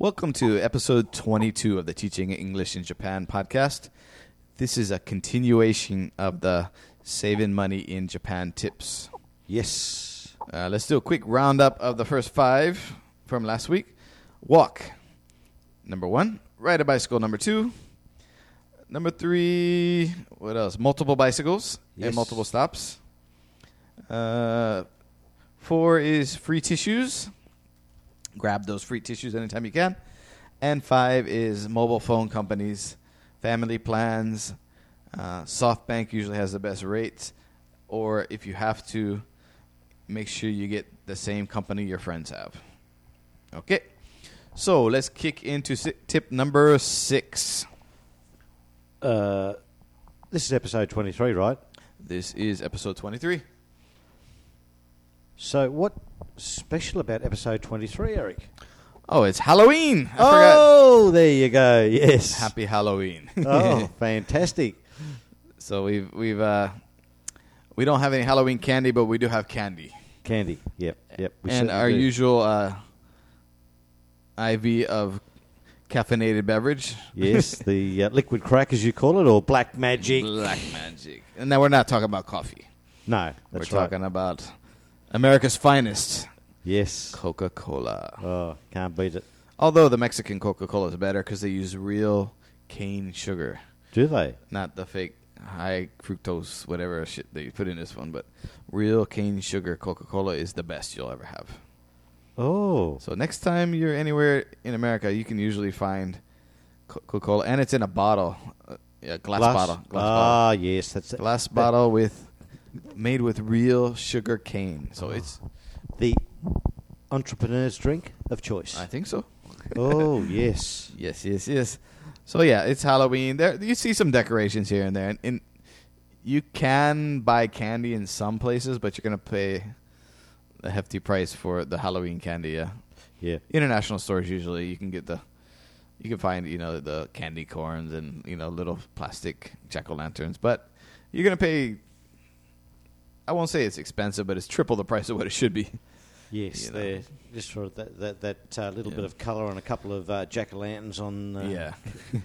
Welcome to episode 22 of the Teaching English in Japan podcast. This is a continuation of the saving money in Japan tips. Yes. Uh, let's do a quick roundup of the first five from last week. Walk, number one. Ride a bicycle, number two. Number three, what else? Multiple bicycles Yes. and multiple stops. Uh, four is free tissues. Grab those free tissues anytime you can. And five is mobile phone companies, family plans. Uh, SoftBank usually has the best rates. Or if you have to, make sure you get the same company your friends have. Okay. So let's kick into si- tip number six. Uh, this is episode 23, right? This is episode 23. So, what special about episode 23, Eric? Oh, it's Halloween. I forgot. oh, there you go. Yes. Happy Halloween. oh, fantastic. so we've we've uh we don't have any Halloween candy, but we do have candy. Candy. Yep. Yep. we and our do. usual uh IV of caffeinated beverage. Yes, the uh, liquid crack, as you call it, or black magic. Black magic. And now we're not talking about coffee. No, We're right. talking about America's finest, Yes. Coca-Cola. Oh, can't beat it. Although the Mexican Coca-Cola is better because they use real cane sugar, Do they? not the fake high fructose whatever shit they put in this one. But real cane sugar Coca-Cola is the best you'll ever have. Oh. So next time you're anywhere in America, you can usually find Coca-Cola, and it's in a bottle, uh, yeah, glass, bottle, glass ah, yes, that's bottle, glass bottle with made with real sugar cane. So oh. it's, the entrepreneur's drink of choice. I think so. oh, yes. Yes, yes, yes. So yeah, it's Halloween. There, you see some decorations here and there, and, and you can buy candy in some places, but you're gonna pay a hefty price for the Halloween candy. Yeah, Yeah. international stores usually you can get the, you can find you know the candy corns and you know little plastic jack o' lanterns, but you're gonna pay. I won't say it's expensive, but it's triple the price of what it should be. Yes, You know. Just for that that, that uh, little Yeah. bit of colour and a couple of uh, jack o' lanterns on. Uh, yeah.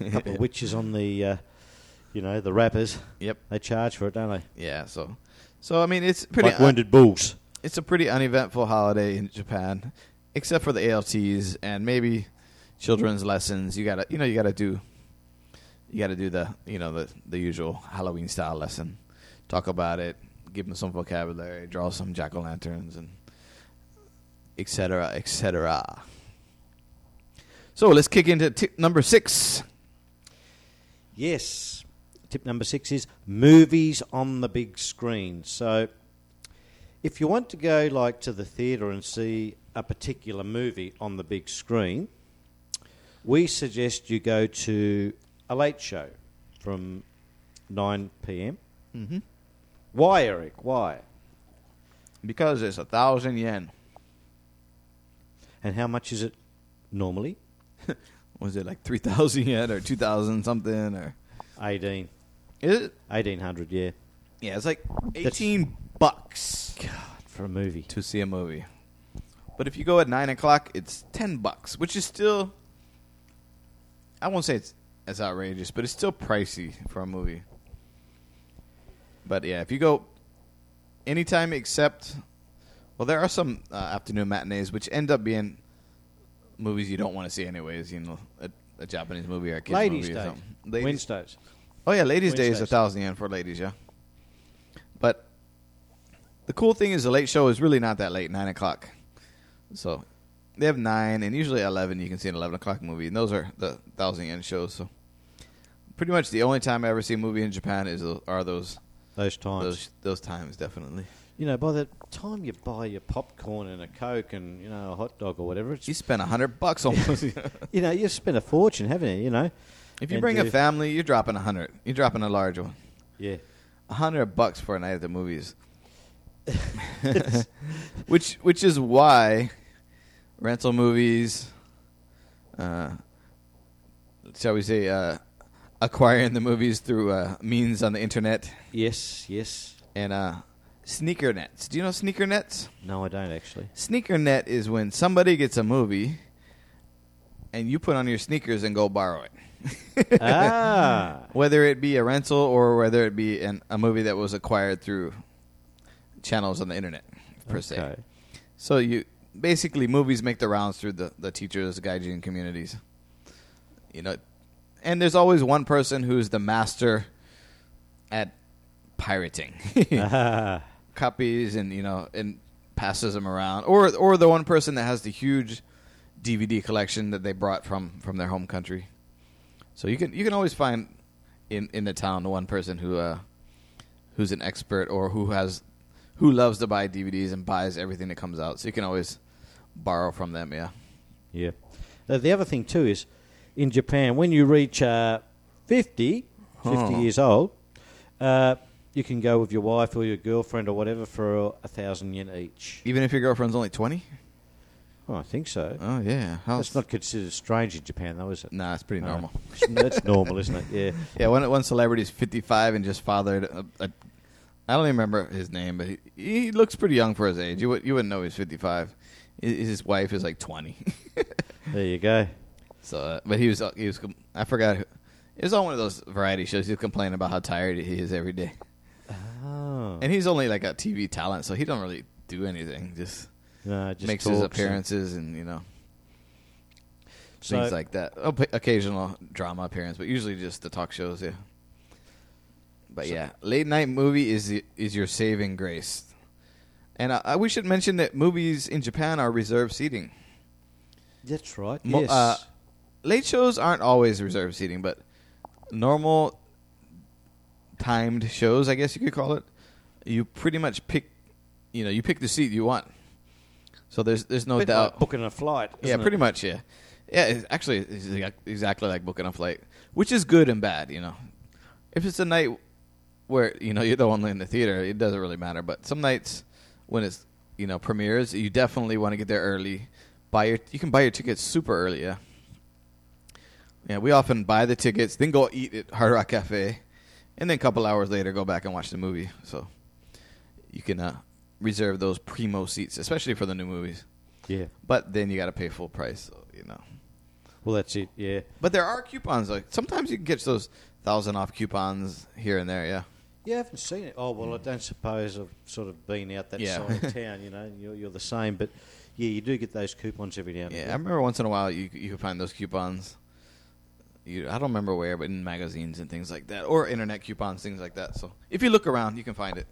A couple of witches on the, uh, you know, the wrappers. Yep. They charge for it, don't they? Yeah. So, so I mean, it's pretty. like wounded bulls. it's a pretty uneventful holiday in Japan, except for the ALTs and maybe children's lessons. You gotta, you know, you gotta do, you gotta do the, you know, the the usual Halloween style lesson. Talk about it, give them some vocabulary, draw some jack o' lanterns, and etc. etc. So let's kick into tip number six. Yes. Tip number six is movies on the big screen. So, if you want to go like to the theatre and see a particular movie on the big screen, we suggest you go to a late show from 9 p.m. Mm-hmm. Why, Eric? Why? Because it's a thousand yen. And how much is it normally? Was it like three thousand yen or two thousand something or? 18. Is it? 1800, yeah. Yeah, it's like eighteen bucks God, for a movie. to see a movie. But if you go at nine o'clock, it's ten bucks, which is still I won't say it's as outrageous, but it's still pricey for a movie. But yeah, if you go anytime except well, there are some uh, afternoon matinees which end up being movies you don't want to see anyways. You know, a, a Japanese movie or a kids Ladies' movie or Day. something. Ladies, Wednesdays. Oh yeah, ladies' day is a thousand yen for ladies, yeah. But the cool thing is the late show is really not that late, nine o'clock. So they have nine and usually eleven. You can see an eleven o'clock movie, and those are the thousand yen shows. So pretty much the only time I ever see a movie in Japan is are those Those times. those those times definitely. You know, by the time you buy your popcorn and a Coke and, you know, a hot dog or whatever, it's, You spend a hundred bucks almost. you know, you've spent a fortune, haven't you? You know? if you And bring a family, you're dropping a hundred. You're dropping a large one. Yeah. A hundred bucks for a night at the movies. which which is why rental movies, uh, shall we say, uh, acquiring the movies through uh, means on the internet Yes, yes. and uh, sneaker nets. Do you know sneaker nets? No, I don't actually. Sneaker net is when somebody gets a movie and you put on your sneakers and go borrow it. ah, whether it be a rental or whether it be an, a movie that was acquired through channels on the internet per se. okay. So you basically movies make the rounds through the the teachers gaijin communities. You know, and there's always one person who's the master at pirating. Ah, copies and you know and passes them around or or the one person that has the huge DVD collection that they brought from from their home country. So you can you can always find in in the town the one person who uh who's an expert or who has who loves to buy DVDs and buys everything that comes out. So you can always borrow from them, yeah. yeah. The other thing too is in Japan when you reach uh, 50, 50 Huh. years old, uh, you can go with your wife or your girlfriend or whatever for a thousand yen each. Even if your girlfriend's only 20? Oh, I think so. Oh yeah. How's That's not considered strange in Japan, though, is it? Nah, it's pretty No. normal. That's normal, isn't it? Yeah. Yeah, one one celebrity's 55 and just fathered a, a I don't even remember his name, but he, he looks pretty young for his age. You would you wouldn't know he's 55. His his wife is like 20. There you go. So, uh, but he was uh, he was I forgot. Who, it was on one of those variety shows. He was complaining about how tired he is every day, Oh. and he's only like a TV talent, so he don't really do anything. Just, no, just makes his talks and- appearances and you know So- things like that. Occasional drama appearance, but usually just the talk shows. Yeah. But So- yeah, late night movie is the- is your saving grace, and uh, uh, we should mention that movies in Japan are reserved seating. That's right. Mo- yes. uh, late shows aren't always reserved seating, but normal timed shows, I guess you could call it, you pretty much pick, you know, you pick the seat you want. So there's there's no doubt. like booking a flight. yeah, isn't it? pretty much. Yeah, yeah. It's actually, it's exactly like booking a flight, which is good and bad. You know, if it's a night where you know you're the only in the theater, it doesn't really matter. But some nights when it's you know premieres, you definitely want to get there early. Buy your you can buy your tickets super early. Yeah, yeah. We often buy the tickets, then go eat at Hard Rock Cafe, and then a couple hours later go back and watch the movie. So you can uh, reserve those primo seats, especially for the new movies. Yeah. But then you got to pay full price, so, you know. Well, that's it. Yeah. But there are coupons. Like sometimes you can get those thousand off coupons here and there. Yeah. Yeah, I haven't seen it. Oh well, I don't suppose I've sort of been out that Yeah. side of town. You know, you're, you're the same, but yeah, you do get those coupons every now and Yeah. I remember once in a while you you could find those coupons. You, I don't remember where, but in magazines and things like that, or internet coupons, things like that. So if you look around, you can find it.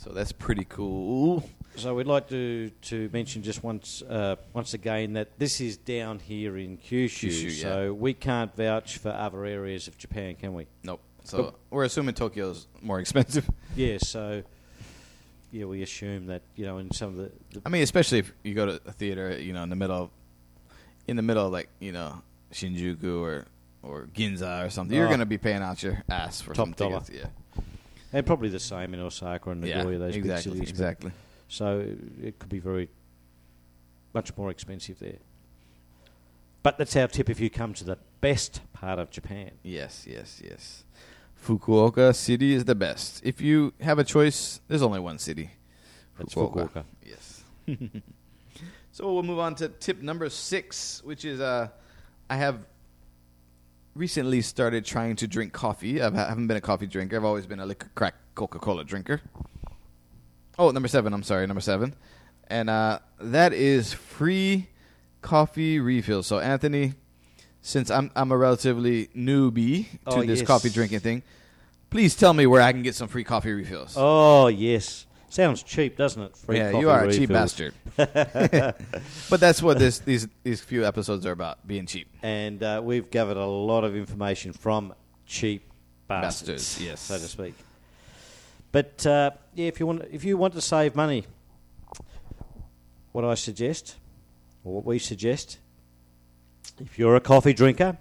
So that's pretty cool. So we'd like to to mention just once uh, once again that this is down here in Kyushu, Kyushu, yeah. so we can't vouch for other areas of Japan, can we? Nope. So we're assuming Tokyo's more expensive. Yeah. So yeah, we assume that you know in some of the, the I mean, especially if you go to a theater, you know, in the middle, of, in the middle of like you know Shinjuku or or Ginza or something, you're Oh. going to be paying out your ass for Top some dollar. tickets. Yeah, and probably the same in Osaka and yeah, Nagoya, those exactly, big cities. but- exactly. So it could be very much more expensive there. But that's our tip if you come to the best part of Japan. Yes, yes, yes. Fukuoka City is the best. If you have a choice, there's only one city. That's Fukuoka. Yes. so we'll move on to tip number six, which is uh, I have recently started trying to drink coffee. I've, I haven't been a coffee drinker. I've always been a liquor crack Coca Cola drinker. Oh, number seven. I'm sorry, number seven, and uh, that is free coffee refills. So Anthony, since I'm I'm a relatively newbie to Oh, this yes. coffee drinking thing, please tell me where I can get some free coffee refills. Oh, yes. Sounds cheap, doesn't it? Free yeah, you are a cheap bastard. but that's what this these these few episodes are about: being cheap. And uh, we've gathered a lot of information from cheap bastards, Bastards, yes. so to speak. But uh, yeah, if you want, if you want to save money, what I suggest, or what we suggest, if you're a coffee drinker,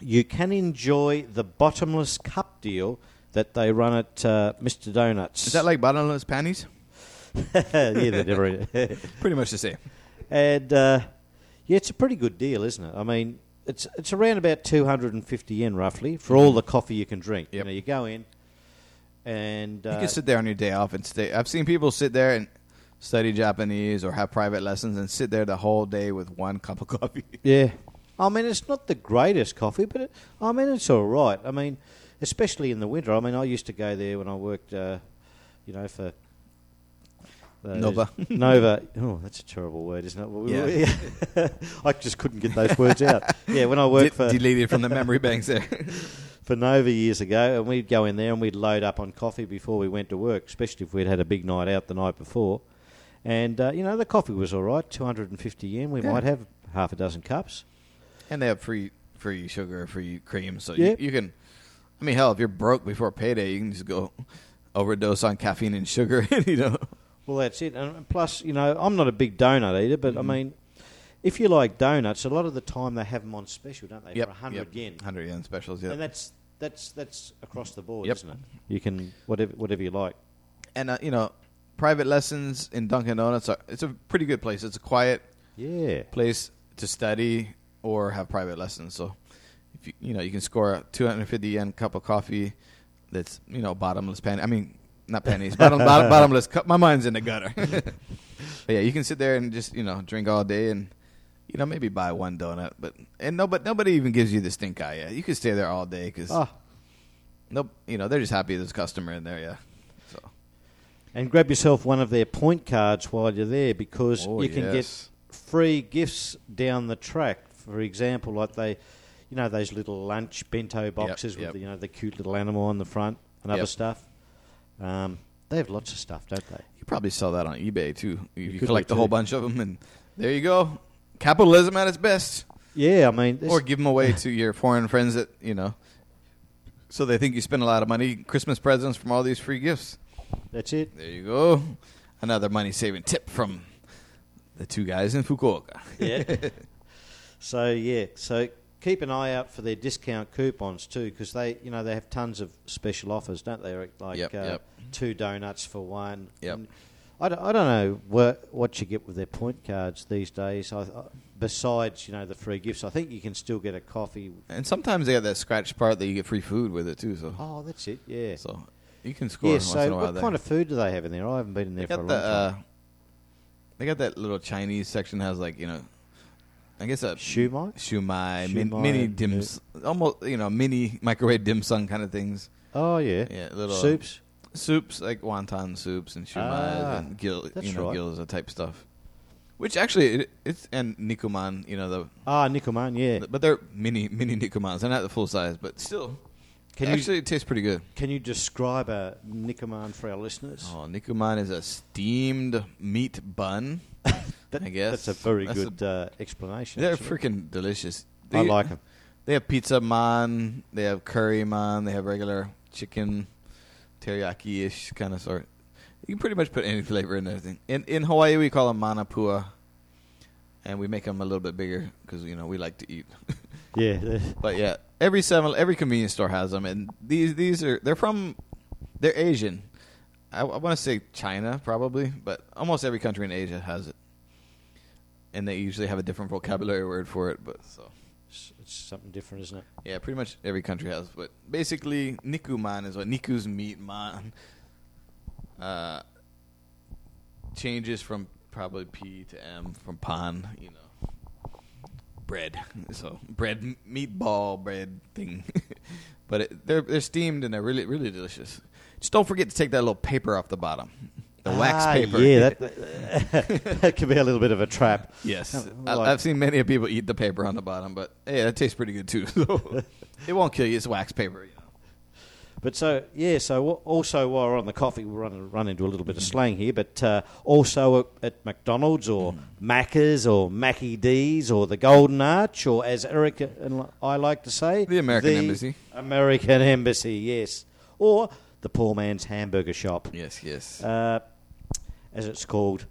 you can enjoy the bottomless cup deal that they run at uh, Mr. Donuts. Is that like bottomless panties? yeah, they're never. Pretty much the same. And uh, yeah, it's a pretty good deal, isn't it? I mean, it's it's around about two hundred and fifty yen roughly for all the coffee you can drink. You know, you go in, and uh, you can sit there on your day off and stay. I've seen people sit there and study Japanese or have private lessons and sit there the whole day with one cup of coffee. Yeah. I mean, it's not the greatest coffee, but it, I mean, it's all right. I mean, especially in the winter. I mean, I used to go there when I worked, uh, you know, for. Nova. Nova. Oh, that's a terrible word, isn't it? Yeah. I just couldn't get those words out. Yeah, when I worked for, deleted from the memory banks there. for Nova years ago, and we'd go in there and we'd load up on coffee before we went to work, especially if we'd had a big night out the night before. And, uh, you know, the coffee was all right, 250 yen. We Yeah. might have half a dozen cups. and they have free free sugar, free cream, so Yeah. you, you can. I mean, hell, if you're broke before payday, you can just go overdose on caffeine and sugar. you know. Well, that's it. And plus, you know, I'm not a big donut eater, but I Mhm. mean, if you like donuts, a lot of the time they have them on special, don't they? Yep, For 100 yen. Hundred yen specials. Yeah. And that's that's that's across the board, Yep. isn't it? You can whatever whatever you like. and uh, you know, private lessons in Dunkin' Donuts are it's a pretty good place. It's a quiet Yeah. place to study or have private lessons. So, if you you know, you can score a 250 yen cup of coffee that's you know bottomless penny. I mean, not pennies, bottom, bottom, bottomless cup. My mind's in the gutter. but yeah, you can sit there and just you know drink all day and. You know, maybe buy one donut, but and no, but nobody even gives you the stink eye. Yeah, you can stay there all day because Ah, nope, you know they're just happy there's a customer in there. Yeah, so and grab yourself one of their point cards while you're there because Oh, you can yes. get free gifts down the track. For example, like they, you know, those little lunch bento boxes yep. with you know the cute little animal on the front and other stuff. Um, they have lots of stuff, don't they? You probably sell that on eBay too. You, You you collect a whole bunch of them, and there you go. Capitalism at its best. Yeah, I mean, Or give them away to your foreign friends that you know, so they think you spend a lot of money. Christmas presents from all these free gifts. that's it. There you go. Another money saving tip from the two guys in Fukuoka. Yeah. so yeah, so keep an eye out for their discount coupons too, because they, you know, they have tons of special offers, don't they? Like Yep, uh, yep. two donuts for one. Yep. I don't, I don't know what what you get with their point cards these days. I, I, besides, you know, the free gifts, I think you can still get a coffee. And sometimes they got that scratch part that you get free food with it too. So, Oh, that's it. Yeah. so you can score yeah. once in a So, what there. kind of food do they have in there? I haven't been in there They for a long the time. uh, they got that little Chinese section has like you know, I guess a Shumai? shumai, min, Shumai, mini yeah. dim, almost you know mini microwave dim sum kind of things. Oh yeah. Yeah, little Soups. soups like wonton soups and shumais Ah, and gil, you know right. gyoza type stuff. Which actually it, it's and nikuman, you know the, Ah, Nikoman. Yeah. but they're mini mini nikumans. They're not the full size, but still, Can you actually it tastes pretty good. can you describe a Nikoman for our listeners? Oh, nikuman is a steamed meat bun. I guess That's a very That's a- good uh, explanation. They're actually. freaking delicious. I like them. They have pizza man, they have curry man, they have regular chicken, teriyaki ish kind of sort. You can pretty much put any flavor in everything. In in Hawaii, we call them manapua, and we make them a little bit bigger because you know we like to eat. Yeah. but yeah, every seven, every convenience store has them, and these these are they're from they're Asian. I, I want to say China probably, but almost every country in Asia has it, and they usually have a different vocabulary word for it. But so. It's, it's something different, isn't it? Yeah, pretty much every country has. But basically, niku man is what niku's meat man. Uh, changes from probably P to M from pan, you know. Bread, so bread, m- meatball bread thing, but it, they're they're steamed and they're really really delicious. Just don't forget to take that little paper off the bottom, the wax Ah, paper. Yeah, that, that could be a little bit of a trap. yes, Uh, I, like- I've seen many people eat the paper on the bottom, but hey, that tastes pretty good too. So it won't kill you. It's wax paper. You know. But so yeah, so wha- also while we're on the coffee, we'll run run into a little bit of slang here. But uh, also at, at McDonald's or Macca's or Mackie D's or the Golden Arch or as Eric and I like to say, The American Embassy. American Embassy, yes, or the poor man's hamburger shop. Yes, yes. uh, as it's called.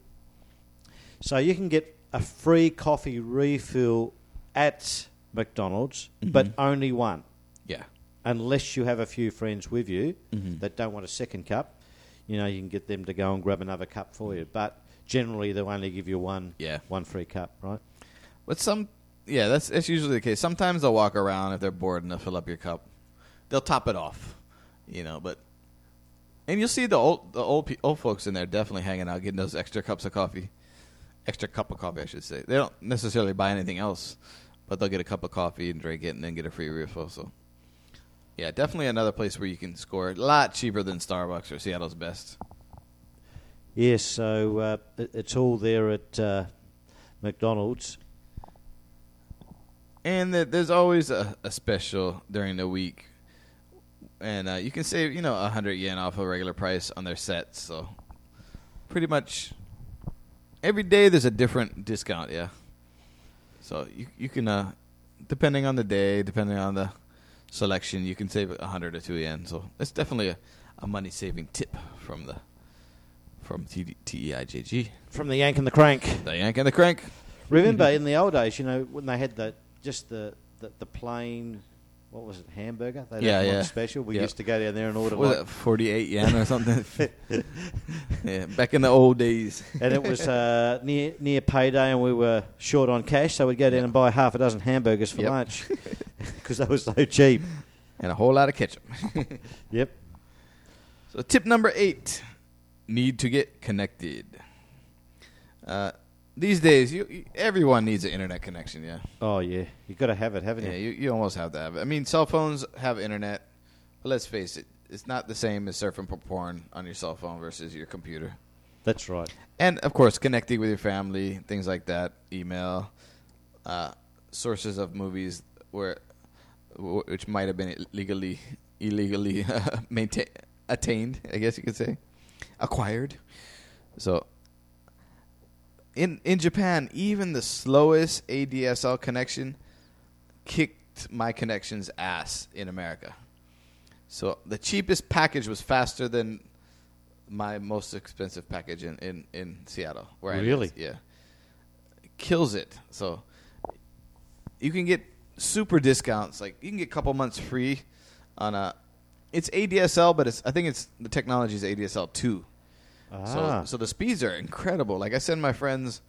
So you can get a free coffee refill at McDonald's, but Mhm. only one, yeah. unless you have a few friends with you Mhm. that don't want a second cup. You know, you can get them to go and grab another cup for you, but generally they'll only give you one, Yeah. one free cup, right? But some, yeah, that's that's usually the case. Sometimes they'll walk around if they're bored and they'll fill up your cup. They'll top it off, you know. But And you'll see the old the old pe- old folks in there definitely hanging out, getting those extra cups of coffee, extra cup of coffee, I should say. They don't necessarily buy anything else, but they'll get a cup of coffee and drink it, and then get a free refill. So, yeah, definitely another place where you can score a lot cheaper than Starbucks or Seattle's Best. Yes, so uh, it's all there at uh, McDonald's. And there's always a, a special during the week, and uh, you can save you know a hundred yen off a regular price on their sets. So, pretty much every day there's a different discount. Yeah. So you you can uh, depending on the day, depending on the selection, you can save a hundred or two yen. So it's definitely a, a money saving tip from the from T- TEIJG. From the Yank and the Crank. The Yank and the Crank. Remember in the old days, you know, when they had the just the, the, the plain, what was it, hamburger? They Yeah, yeah. special. We Yep. used to go down there and order What was like, 48 yen or something? yeah, back in the old days. and it was uh, near near payday, and we were short on cash, so we'd go down and buy half a dozen hamburgers for Yep. lunch because they were so cheap. And a whole lot of ketchup. Yep. so, tip number eight need to get connected. Uh, these days, you, you everyone needs an internet connection, yeah. Oh yeah, you got to have it, haven't Yeah, you? you, you almost have to have it. I mean, cell phones have internet, but let's face it, it's not the same as surfing for porn on your cell phone versus your computer. That's right. And of course, connecting with your family, things like that, email, uh, sources of movies where wh- which might have been legally illegally maintain, attained, I guess you could say, acquired. So in in Japan, even the slowest ADSL connection kicked my connection's ass in America. So the cheapest package was faster than my most expensive package in, in, in Seattle. Where. Really? yeah, kills it. So you can get super discounts. Like you can get a couple months free on a. It's ADSL, but it's I think it's the technology is ADSL two. Ah, So so the speeds are incredible. Like I send my friends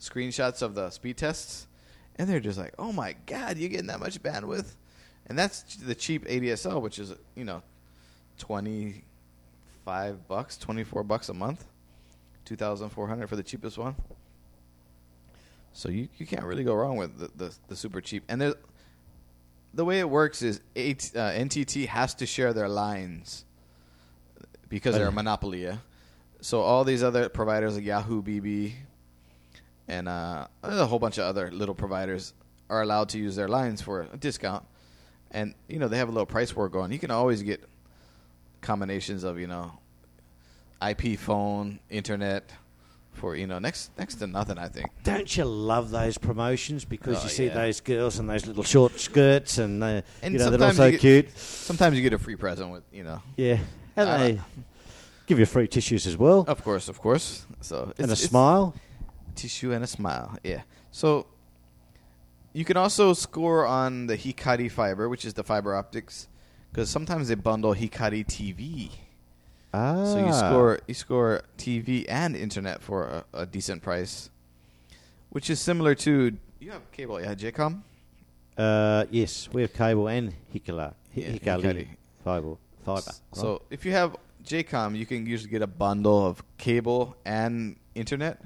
screenshots of the speed tests, and they're just like, "Oh my god, you're getting that much bandwidth," and that's the cheap ADSL, which is you know twenty five bucks, twenty four bucks a month, two thousand four hundred for the cheapest one. So you, you can't really go wrong with the, the, the super cheap. And there, the way it works is AT, uh, NTT has to share their lines because they're a monopoly. Yeah? So all these other providers like Yahoo, BB, and uh, a whole bunch of other little providers are allowed to use their lines for a discount. And you know they have a little price war going. You can always get combinations of you know IP phone, internet for you know next next to nothing. I think. Don't you love those promotions because Oh, you see yeah. those girls in those little short skirts and, uh, And you know they're all so get- cute. Sometimes you get a free present with you know. Yeah, and I they give you free tissues as well Of course, of course. So and a smile. tissue and a smile. Yeah. So you can also score on the Hikari fiber, which is the fiber optics, because sometimes they bundle Hikari TV. Ah, So you score you score TV and internet for a, a decent price, which is similar to you have cable, yeah, JCom. Uh, yes, we have cable and Hikala, Hi- Yeah, Hikari Hikari. Fiber. So if you have JCom, you can usually get a bundle of cable and internet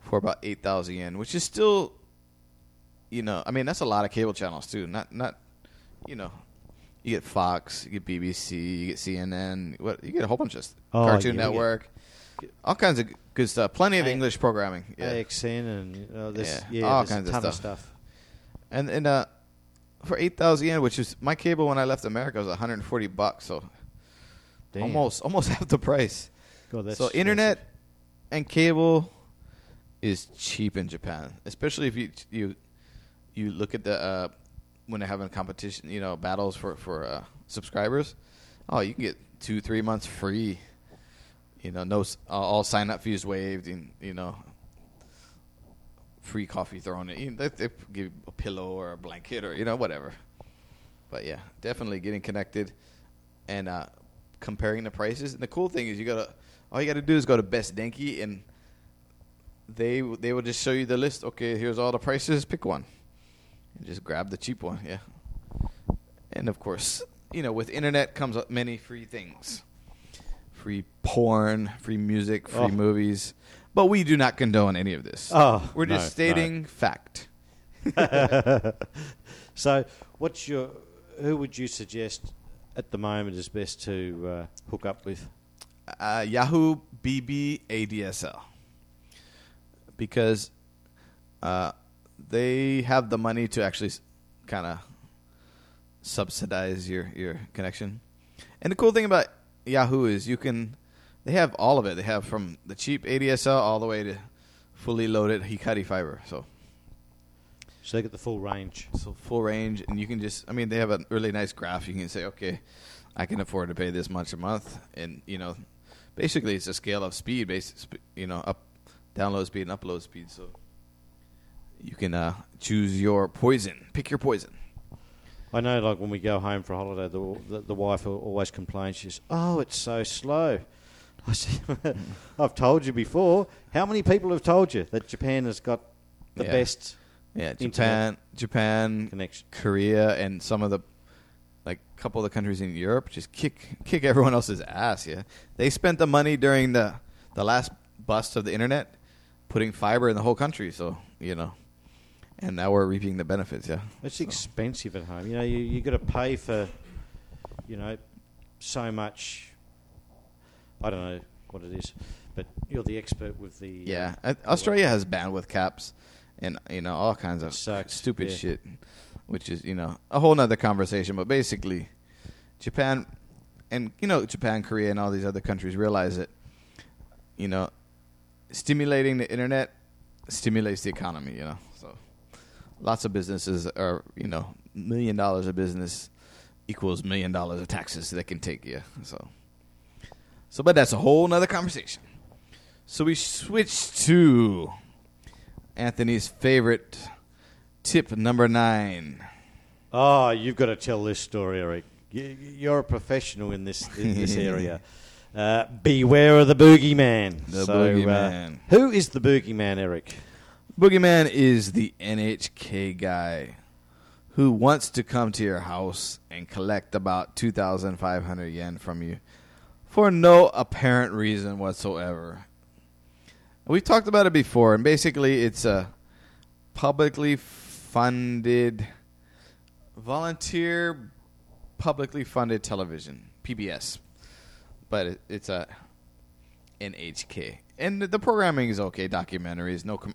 for about eight thousand yen, which is still, you know, I mean that's a lot of cable channels too. Not not, you know, you get Fox, you get BBC, you get CNN, what you get a whole bunch of Oh, Cartoon yeah, we get- Network, all kinds of good stuff. Plenty of A- English programming. Yeah. AXN and there's, Yeah, yeah, all kinds of ton stuff. And and uh, for eight thousand yen, which is my cable when I left America was one hundred and forty bucks, so Damn. almost almost half the price. So internet and cable is cheap in Japan, especially if you you you look at the uh, when they're having competition, you know, battles for for uh, subscribers. Oh, you can get two three months free. You know, no all all sign up fees waived, and you know, free coffee thrown in. You know, they, they give you a pillow or a blanket or you know whatever. But yeah, definitely getting connected and uh, comparing the prices. And the cool thing is, you gotta all you gotta do is go to Best Denki, and they they will just show you the list. Okay, here's all the prices. Pick one, and just grab the cheap one. Yeah, and of course, you know, with internet comes up many free things. free porn, free music, free Oh. movies. But we do not condone any of this. Oh, We're just no, stating fact. So, what's your? Who would you suggest at the moment is best to uh, hook up with? uh, Yahoo BB ADSL because uh, they have the money to actually kind of subsidize your your connection. And the cool thing about Yahoo is you can they have all of it. They have from the cheap ADSL all the way to fully loaded Hikari fiber. So So they get the full range. so full range, and you can just. I mean, they have a really nice graph. You can say, okay, I can afford to pay this much a month, and you know, basically it's a scale of speed, based, you know, up, download speed and upload speed. So you can uh, choose your poison, pick your poison. I know, like when we go home for a holiday, the the, the wife always complains. She's, "Oh, it's so slow." "I've told you before. How many people have told you that Japan has got the Yeah. best Yeah, Japan, Japan, connection?" Korea, and some of the like couple of the countries in Europe just kick kick everyone else's ass. Yeah, they spent the money during the the last bust of the internet, putting fiber in the whole country. So you know, and now we're reaping the benefits. Yeah, It's So- expensive at home. You know, you you got to pay for, you know, so much. I don't know what it is, but you're the expert with the. Yeah, uh, Australia has bandwidth caps, and you know all kinds of Sucks, stupid yeah. shit, which is you know a whole nother conversation. But basically, Japan, and you know Japan, Korea, and all these other countries realize that, you know, stimulating the internet stimulates the economy. You know, so lots of businesses are you know million dollars of business equals million dollars of taxes that can take you. So, so but that's a whole nother conversation. So we switch to Anthony's favorite tip number nine. Oh, you've got to tell this story, Eric. You, you're a professional in this in this area. Uh, beware of the boogeyman. The So, boogeyman. Uh, who is the boogeyman, Eric? Boogeyman is the NHK guy who wants to come to your house and collect about 2,500 yen from you for no apparent reason whatsoever. We've talked about it before, and basically, it's a publicly funded, volunteer, publicly funded television, PBS. But it, it's a NHK. And the programming is okay, documentaries, no. Com-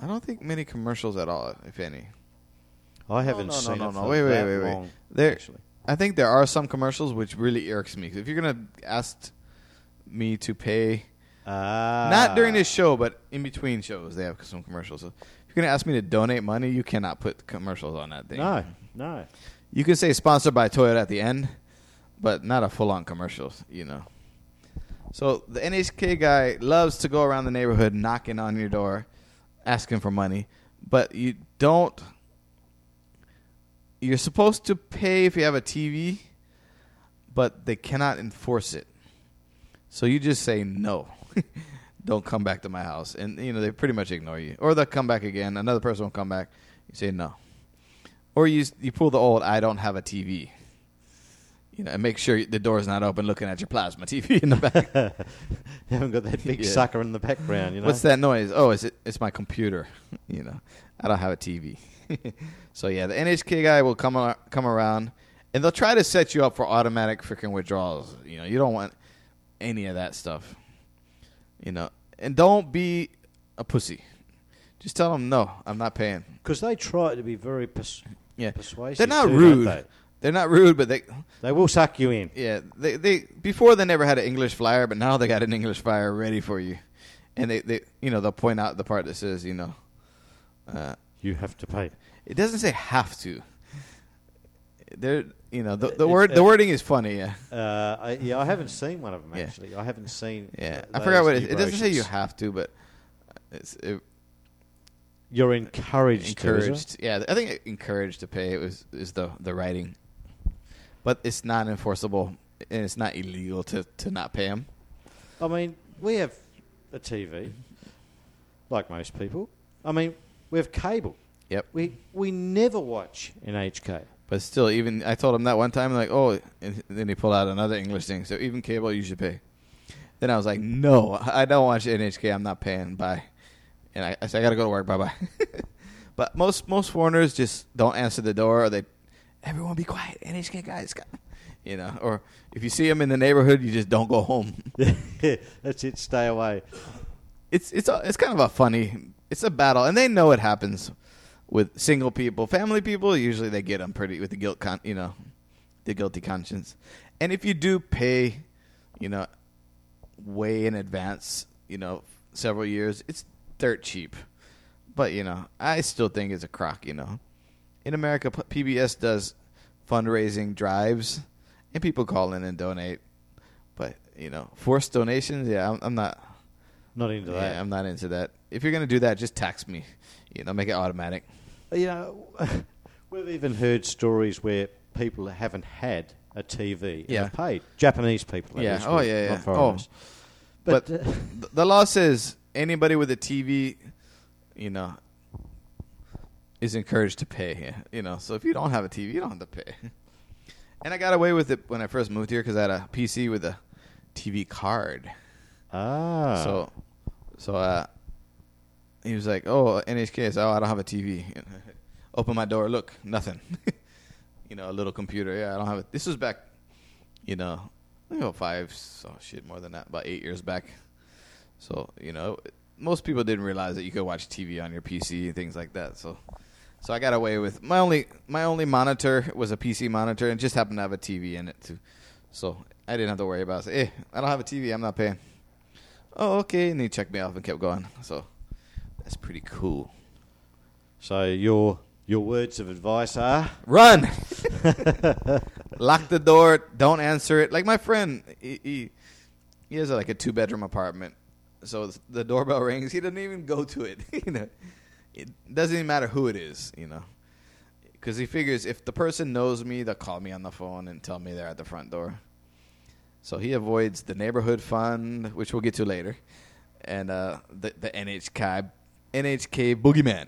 I don't think many commercials at all, if any. I haven't no, no, seen no, it no. for Wait, wait, that wait, wait. long. There- actually. I think there are some commercials which really irks me. If you're gonna ask me to pay, Ah. not during this show, but in between shows, they have some commercials. So if you're gonna ask me to donate money, you cannot put commercials on that thing. No, no. You can say sponsored by Toyota at the end, but not a full-on commercial. You know. So the NHK guy loves to go around the neighborhood knocking on your door, asking for money, but you don't. You're supposed to pay if you have a TV, but they cannot enforce it. So you just say no. don't come back to my house, and you know they pretty much ignore you, or they'll come back again. Another person will come back. You say no, or you you pull the old "I don't have a TV." You know, and make sure the door's not open, looking at your plasma TV in the back. You haven't got that big Yeah. sucker in the background, you know. What's that noise? Oh, it's it, it's my computer. You know, I don't have a TV. so yeah, the NHK guy will come ar- come around, and they'll try to set you up for automatic freaking withdrawals. You know, you don't want any of that stuff. You know, and don't be a pussy. Just tell them no, I'm not paying. Because they try to be very pers- Yeah, persuasive. they're not too, rude. They? They're not rude, but they they will suck you in. Yeah, they they before they never had an English flyer, but now they got an English flyer ready for you, and they they you know they'll point out the part that says you know, uh, You have to pay. it doesn't say have to. They're you know the the word it- the wording is funny. Yeah, Uh, I, yeah, I haven't seen one of them Yeah. actually. I haven't seen. yeah. I forgot what it, it doesn't say. You have to, but it's it, You're encouraged. to, is encouraged. Yeah, I think encouraged to pay. Was is the the writing, but it's not enforceable and it's not illegal to to not pay them. I mean, we have a TV, like most people. I mean, we have cable. Yep. We we never watch NHK. But still, even I told him that one time, like, oh, and then he pulled out another English thing. So even cable, you should pay. Then I was like, no, I don't watch NHK. I'm not paying. Bye. And I, I said, I gotta go to work. Bye bye. but most most foreigners just don't answer the door, or they, everyone be quiet. NHK guys, got-" you know. Or if you see them in the neighborhood, you just don't go home. That's it. Stay away. it's it's a, it's kind of a funny. It's a battle, and they know it happens with single people, family people. Usually, they get them pretty with the guilt, con, you know, the guilty conscience. And if you do pay, you know, way in advance, you know, several years, it's dirt cheap. But you know, I still think it's a crock. You know, in America, PBS does fundraising drives, and people call in and donate. But you know, forced donations, yeah, I'm, I'm not. Not into that. Yeah, I'm not into that. If you're gonna do that, just tax me. You know, make it automatic. You know, we've even heard stories where people haven't had a TV and Yeah. have paid. Japanese people. Yeah. is, Oh, not- yeah, yeah. Oh. But, But- uh, The law says anybody with a TV, you know, is encouraged to pay. You know, so if you don't have a TV, you don't have to pay. And I got away with it when I first moved here because I had a PC with a TV card. Ah, So, so uh, he was like, "Oh, NHK." Said, "Oh, I don't have a TV." Open my door. Look, nothing. you know, a little computer. Yeah, I don't have it. This was back, you know, about five. So shit, more than that. About eight years back. So you know, most people didn't realize that you could watch TV on your PC and things like that. So, so I got away with my only my only monitor was a PC monitor and just happened to have a TV in it too. So I didn't have to worry about it. Hey, I don't have a TV. I'm not paying. Oh, okay. And he checked me off and kept going. So that's pretty cool. so your your words of advice are Run. Lock the door. Don't answer it. Like my friend, he he, he has like a two bedroom apartment. So the doorbell rings. He doesn't even go to it. you know, it doesn't even matter who it is. You know, because he figures if the person knows me, they'll call me on the phone and tell me they're at the front door. So he avoids the neighborhood fund, which we'll get to later, and uh, the the NHK NHK boogeyman.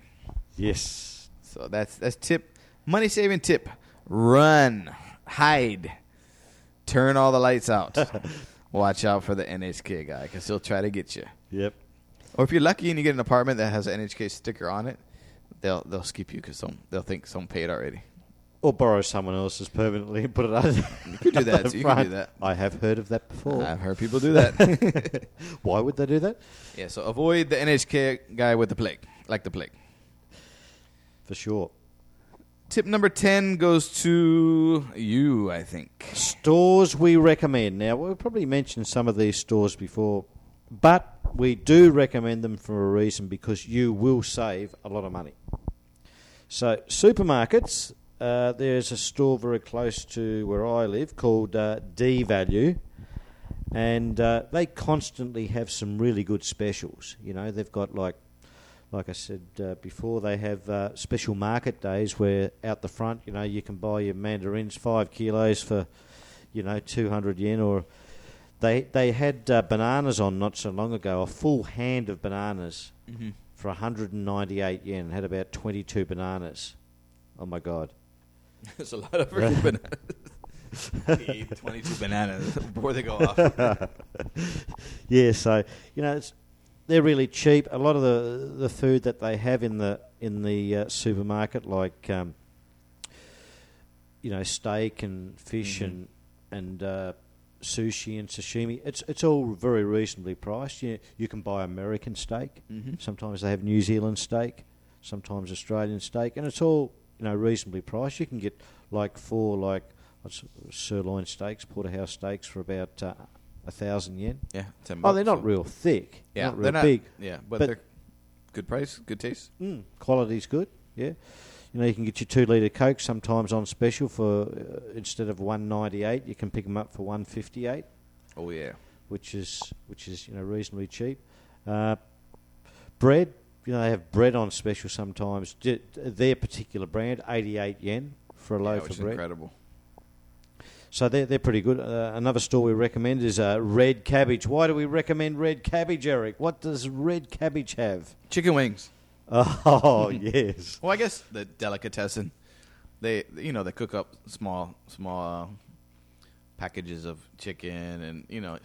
yes. So that's that's tip money saving tip. Run, hide, turn all the lights out. Watch out for the NHK guy because he'll try to get you. Yep. Or if you're lucky and you get an apartment that has an NHK sticker on it, they'll they'll skip you because some they'll think someone paid already. Or borrow someone else's permanently and put it under. You could do that. too. You could do that. I have heard of that before. I've heard people do that. Why would they do that? yeah. So avoid the NHK guy with the plague, like the plague. For sure. Tip number ten goes to you, I think. Stores we recommend. Now, we've probably mentioned some of these stores before, but we do recommend them for a reason because you will save a lot of money. So, supermarkets, uh, there's a store very close to where I live called uh, D Value, and uh, they constantly have some really good specials. You know, they've got like like I said uh, before, they have uh, special market days where out the front, you know, you can buy your mandarins five kilos for, you know, two hundred yen. Or they they had uh, bananas on not so long ago, a full hand of bananas Mm-hmm. for hundred and ninety eight yen. Had about twenty two bananas. Oh my god! There's a lot of freaking bananas. Eat 22 bananas before they go off. yeah, so you know it's, they're really cheap. A lot of the the food that they have in the in the uh, supermarket, like um, you know steak and fish Mhm. and and uh, sushi and sashimi, it's it's all very reasonably priced. You you can buy American steak. Mm-hmm. Sometimes they have New Zealand steak, sometimes Australian steak, and it's all you know reasonably priced. You can get like four like what's sirloin steaks, porterhouse steaks for about uh, a thousand yen. Yeah, 10 Oh, they're not real thick. Yeah, not real they're not big. Yeah, but, But- they're good price, good taste. Mm, quality's good. Yeah, you know you can get your two litre coke sometimes on special for uh, instead of one ninety eight, you can pick them up for one fifty eight. Oh yeah. which is which is you know reasonably cheap. Uh, bread, you know they have bread on special sometimes. Their particular brand, eighty eight yen for a yeah, loaf of bread. incredible. So they're they're pretty good. Uh, another store we recommend is uh, red cabbage. Why do we recommend red cabbage, Eric? What does red cabbage have? Chicken wings. Oh yes. Well, I guess the delicatessen. they you know they cook up small small uh, packages of chicken and you know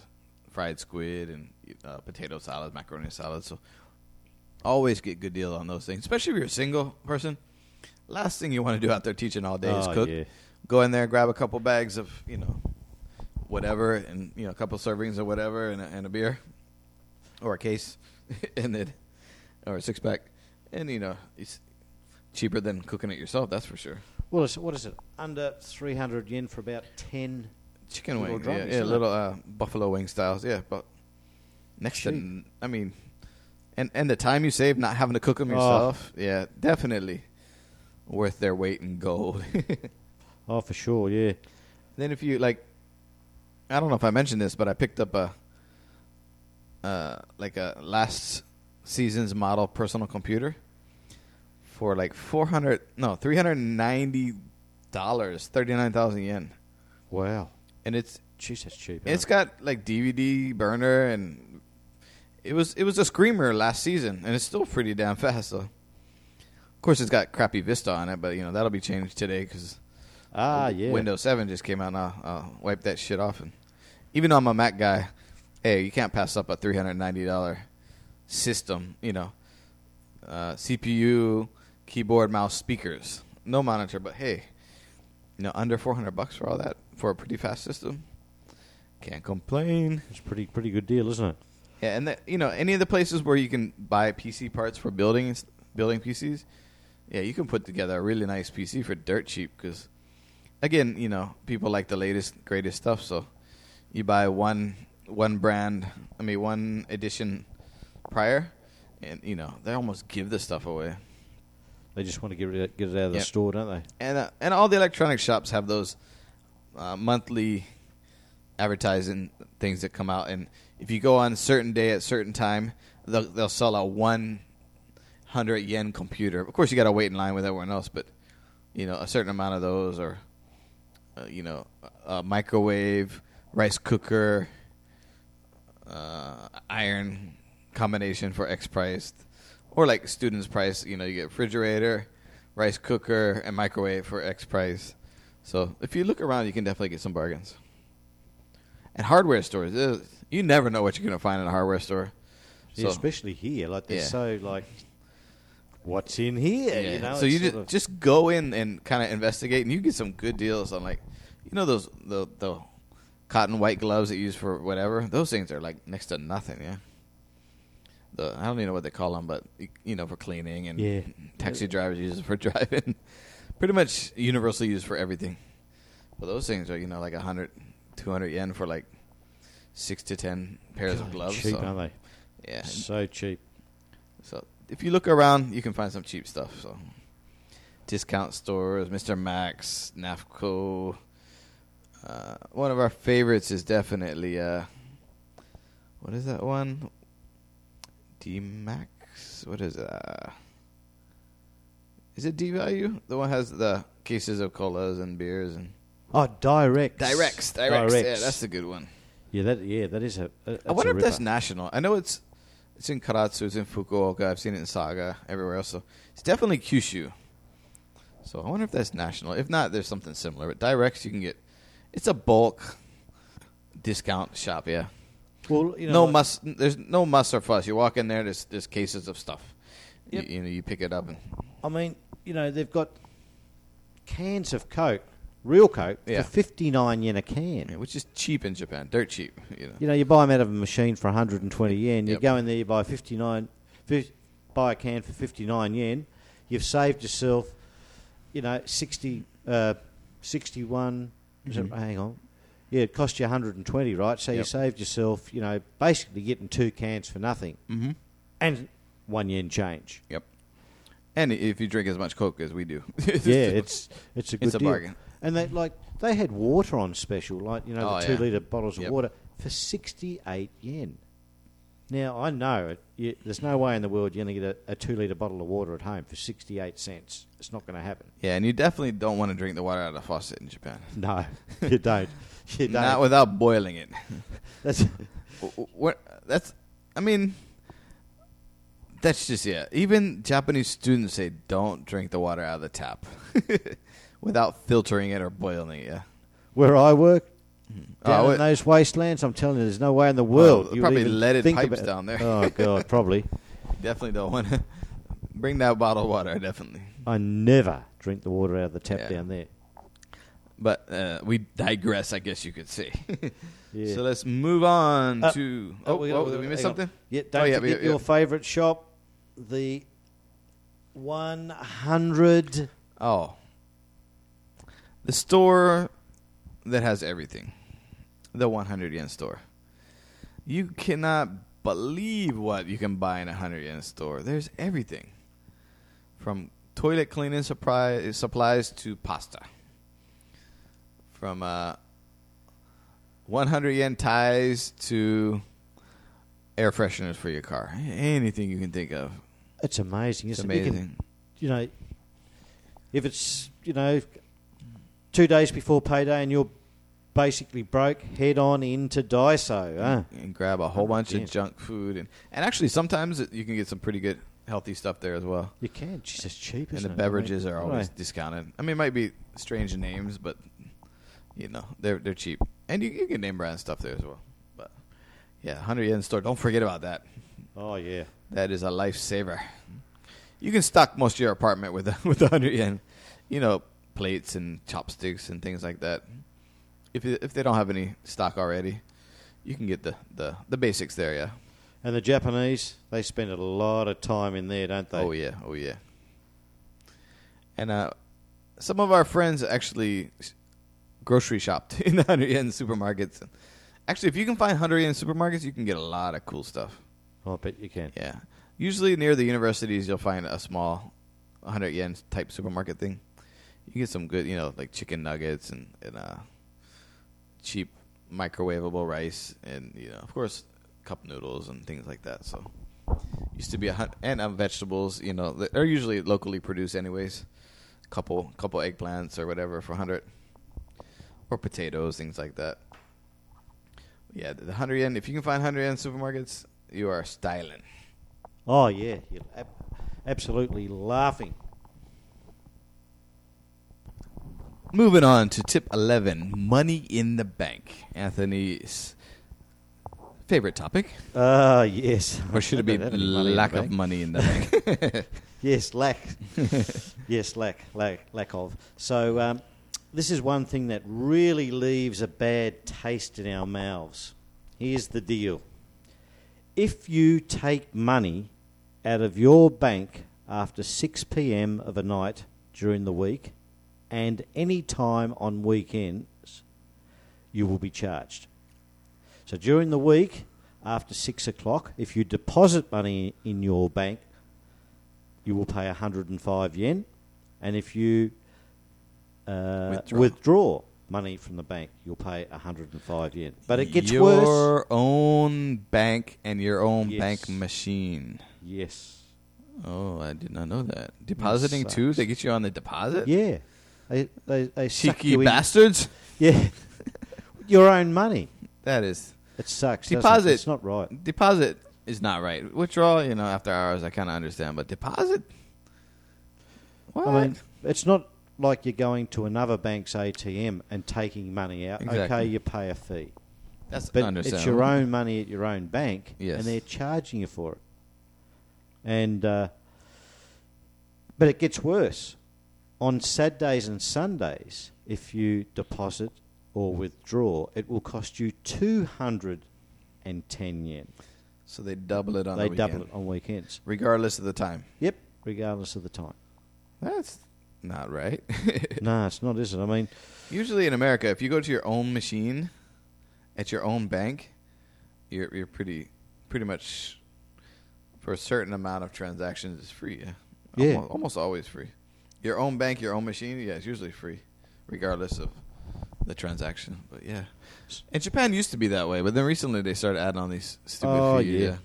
fried squid and uh, potato salad, macaroni salad. So always get good deal on those things, especially if you're a single person. Last thing you want to do out there teaching all day is Oh, cook. yeah. Go in there, grab a couple bags of you know whatever, and you know a couple servings of whatever, and a, and a beer or a case, and then or a six pack, and you know it's cheaper than cooking it yourself. That's for sure. Well, what is it? Under 300 yen for about 10. Chicken Little wing, yeah, drummies, yeah isn't it? little uh, buffalo wing styles, yeah. But next to, Cheap. n- I mean, and and the time you save not having to cook them Oh. yourself, yeah, definitely worth their weight in gold. Oh, for sure, yeah. then if you like, I don't know if I mentioned this, but I picked up a, uh, like a last season's model personal computer for like four hundred, no, three hundred ninety dollars, thirty nine thousand yen, Wow. and it's Jeez, that's cheap. It's huh? got like DVD burner and it was it was a screamer last season and it's still pretty damn fast. though. of course it's got crappy Vista on it, but you know that'll be changed today because Ah, yeah. Windows Seven just came out. and I'll, I'll wipe that shit off. And even though I'm a Mac guy, hey, you can't pass up a three hundred ninety dollar system. You know, uh, CPU, keyboard, mouse, speakers, no monitor, but hey, you know, under four hundred bucks for all that for a pretty fast system. Can't complain. It's pretty, pretty good deal, isn't it? Yeah, and the, you know any of the places where you can buy PC parts for building building PCs, yeah, you can put together a really nice PC for dirt cheap. Because again, you know, people like the latest greatest stuff, so you buy one one brand, I mean one edition prior, and you know they almost give the stuff away. They just want to get it, get it out of the Yep. store, don't they? And uh, and all the electronic shops have those uh, monthly advertising things that come out. And if you go on a certain day at certain time, they'll, they'll sell a one hundred yen computer. Of course, you got to wait in line with everyone else, but you know a certain amount of those, or uh, you know, a microwave, rice cooker, uh, iron combination for X price, or like students price. You know, you get refrigerator, rice cooker, and microwave for X price. So if you look around, you can definitely get some bargains. And hardware stores, uh, you never know what you're going to find in a hardware store. Yeah, So- especially here, like they're Yeah. so like, what's in here? You know, so you just, just go in and kind of investigate, and you get some good deals on like, you know those the the cotton white gloves that you use for whatever. Those things are like next to nothing. Yeah. The I don't even know what they call them, but you know for cleaning and Yeah. taxi drivers use it for driving. Pretty much universally used for everything. But those things are you know like a 100, 200 yen for like six to ten pairs of gloves. cheap, so, aren't they? Yeah. So cheap. So if you look around, you can find some cheap stuff. So discount stores, Mr. Max, Nafco. Uh, one of our favorites is definitely uh, what is that one? D Max. What is it? Uh, it D Value? The one has the cases of colas and beers and Oh, Direct. Direx. Direx. Yeah, that's the good one. yeah. That yeah, that is a. a I wonder a if that's national. I know it's it's in Karatsu, it's in Fukuoka. I've seen it in Saga, everywhere else. So it's definitely Kyushu. So I wonder if that's national. If not, there's something similar. But Direx, you can get. It's a bulk discount shop. Yeah. Well, you know, no like- muss. There's no muss or fuss. You walk in there. There's there's cases of stuff. Yep. You, you know, you pick it up and I mean, you know, they've got cans of Coke, real Coke, Yeah. for fifty nine yen a can. yeah, which is cheap in Japan, dirt cheap. You know. You know, you buy them out of a machine for 120 yen. You Yep. go in there, you buy 59, fif- buy a can for 59 yen. You've saved yourself, you know, 60, uh, 61. is it- hang on. Yeah, it cost you 120, right? So you saved yourself, you know, basically getting two cans for nothing Mm-hmm. and one yen change. Yep. And if you drink as much Coke as we do, yeah, it's it's a good it's a deal. bargain. And they like they had water on special, like you know Oh, the two yeah. liter bottles of Yep. water for sixty eight yen. Now I know it, you, there's no way in the world you're going to get a, a two liter bottle of water at home for sixty eight cents. It's not going to happen. Yeah, and you definitely don't want to drink the water out of the faucet in Japan. No, you don't. You don't. Not without boiling it. That's W- w- what? That's. I mean, That's just yeah. Even Japanese students say don't drink the water out of the tap without filtering it or boiling it. Yeah. Where I work, down Oh, in it- those wastelands, I'm telling you, there's no way in the world. Oh, you probably leaded think pipes about- down there. Oh God, probably. Definitely don't want to bring that bottle of water. Definitely. I never drink the water out of the tap Yeah. down there. But uh, we digress, I guess you could say. Yeah. So let's move on Uh, to. oh, Oh, we- oh, did we miss on. something? Yeah, don't Oh, yeah, forget your yeah. favourite shop, the 100. Oh. The store that has everything. The 100 yen store. You cannot believe what you can buy in a 100 yen store. There's everything. From toilet cleaning supply, supplies to pasta. From uh, 100 yen ties to air fresheners for your car. Anything you can think of. It's amazing, It's it? You can- amazing. you know, if it's, you know, two days before payday and you're basically broke, head on into Daiso. Huh? and grab a whole bunch Yeah. of junk food and and actually sometimes it- you can get some pretty good healthy stuff there as well. You can. It's just cheap, And the it? beverages I mean, are always right. discounted. I mean, it might be strange names, but you know they're they're cheap, and you, you get name brand stuff there as well. But yeah, hundred yen store. Don't forget about that. Oh, yeah. That is a lifesaver. You can stock most of your apartment with with a hundred yen. You know, plates and chopsticks and things like that. If if they don't have any stock already, you can get the the, the basics there. Yeah. And the Japanese, they spend a lot of time in there, don't they? Oh yeah, oh yeah. And uh, some of our friends actually grocery shopped in the hundred yen supermarkets. Actually, if you can find hundred yen supermarkets, you can get a lot of cool stuff. I bet you can. Yeah, usually near the universities, you'll find a small hundred yen type supermarket thing. You get some good, you know, like chicken nuggets and and uh, cheap microwavable rice, and you know, of course, cup noodles and things like that. So used to be a hun- and um, vegetables. You know, they're usually locally produced, anyways. Couple couple eggplants or whatever for hundred, or potatoes, things like that. Yeah, the hundred yen. If you can find hundred yen supermarkets, you are styling. Oh, yeah. You're ab- absolutely laughing. Moving on to tip 11 money in the bank. Anthony's favorite topic. Ah, yes. Or should it be I don't have any money lack of money in the bank? Yes, lack. yes, lack, lack, lack of. So, um, this is one thing that really leaves a bad taste in our mouths. Here's the deal if you take money out of your bank after 6 p.m. of a night during the week and any time on weekends, you will be charged. So, during the week, after 6 o'clock, if you deposit money in your bank, you will pay 105 yen. And if you uh, Withdraw. withdraw. money from the bank, you'll pay 105 yen. But it gets your worse. Your own bank and your own Yes. bank machine. Yes. Oh, I did not know that. Depositing too? They get you on the deposit? Yeah. They, they, they suck Cheeky you in- bastards? Yeah. Your own money. That is. It sucks. it? Deposit. It's not right. Deposit is not right. Withdrawal, you know, after hours, I kind of understand. But deposit? What? I mean, it's not like you're going to another bank's ATM and taking money out. Exactly. Okay, you pay a fee. That's But understandable. it's your own money at your own bank, Yes. and they're charging you for it. And uh, but it gets worse. On Saturdays and Sundays, if you deposit or withdraw, it will cost you two hundred and ten yen. So they double it on they the double it on weekends. regardless of the time. Yep, regardless of the time. That's not right. no, it's not, is it? I mean, Usually in America, if you go to your own machine at your own bank, you're you're pretty pretty much for a certain amount of transactions it's free. Yeah, Yeah. Almost, almost always free. Your own bank, your own machine, yeah, it's usually free, regardless of the transaction. But yeah, and Japan used to be that way, but then recently they started adding on these stupid Oh, fees. yeah.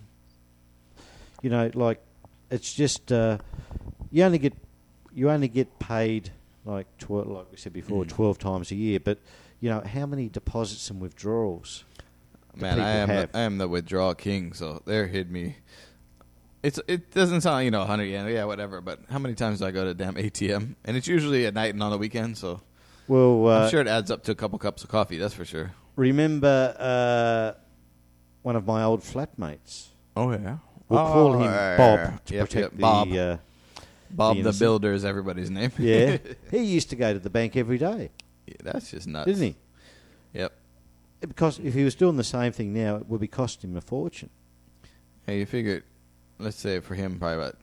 you know, like it's just uh, you only get you only get paid like twelve, like we said before, Mm. twelve times a year. But you know how many deposits and withdrawals? Man, I am the. I am the withdrawal king, so they're hit me It's it doesn't sound you know 100 yen, yeah, whatever. But how many times do I go to damn ATM? And it's usually at night and on the weekend, so Well, uh, I'm sure it adds up to a couple cups of coffee. That's for sure. remember uh, one of my old flatmates. Oh yeah, We'll call him Bob to Yep, protect yep, Bob. the. Uh, Bob the the. Builder is everybody's name. yeah, he used to go to the bank every day, Yeah, that's just nuts, didn't he? Yep. Because if he was doing the same thing now, it would be costing him a fortune. Hey, you figured, let's say for him, probably about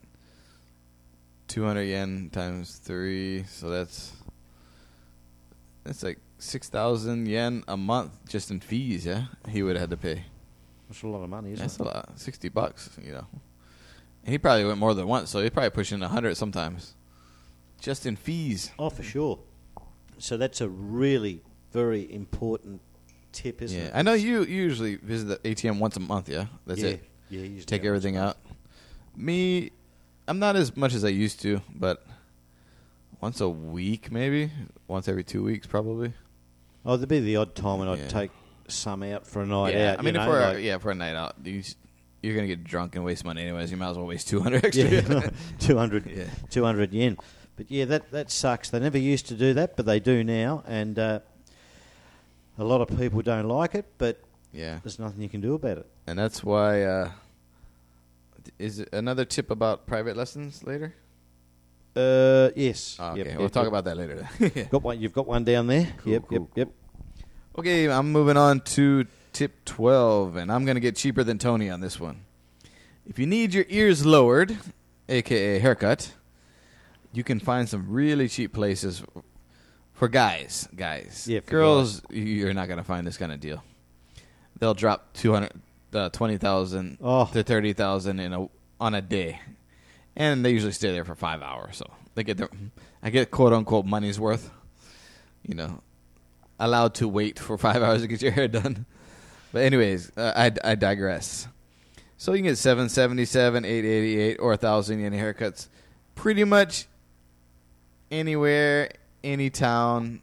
200 yen times three, so that's that's like 6,000 yen a month just in fees. Yeah, he would have had to pay. That's a lot of money, isn't That's it? a lot, 60 bucks. You know, and he probably went more than once, so he's probably pushing 100 sometimes, just in fees. Oh, for sure. So that's a really very important tip, isn't yeah, it? I know you you usually visit the ATM once a month. Yeah, that's yeah. it. Yeah, you take everything out. month. Me, I'm not as much as I used to, but once a week, maybe once every two weeks, probably. Oh, there'd be the odd time when I'd take some out for a night yeah, out. I mean, know, we're like- yeah for a night out, you, you're gonna get drunk and waste money anyways. You might as well waste 200 extra. yeah, 200, Yeah. 200 yen. But yeah, that that sucks. They never used to do that, but they do now, and uh, a lot of people don't like it. But yeah, there's nothing you can do about it. and that's why. Uh, is it another tip about private lessons later? Uh, yes. Oh, okay, Yep, we'll yep, talk yep. about that later. Got one. You've got one down there. Cool, yep, cool, yep, yep. Okay, I'm moving on to tip 12, and I'm going to get cheaper than Tony on this one. If you need your ears lowered, aka haircut, you can find some really cheap places for guys. Guys, Yeah, for girls, you're not going to find this kind of deal. They'll drop 200, uh, 20,000 Oh. to 30,000 in a on a day, and they usually stay there for five hours. So they get their, I get quote unquote money's worth. You know, allowed to wait for five hours to get your hair done. But anyways, uh, I, I digress. So you can get seven seventy seven, eight eighty eight, or a thousand yen haircuts, pretty much anywhere, any town,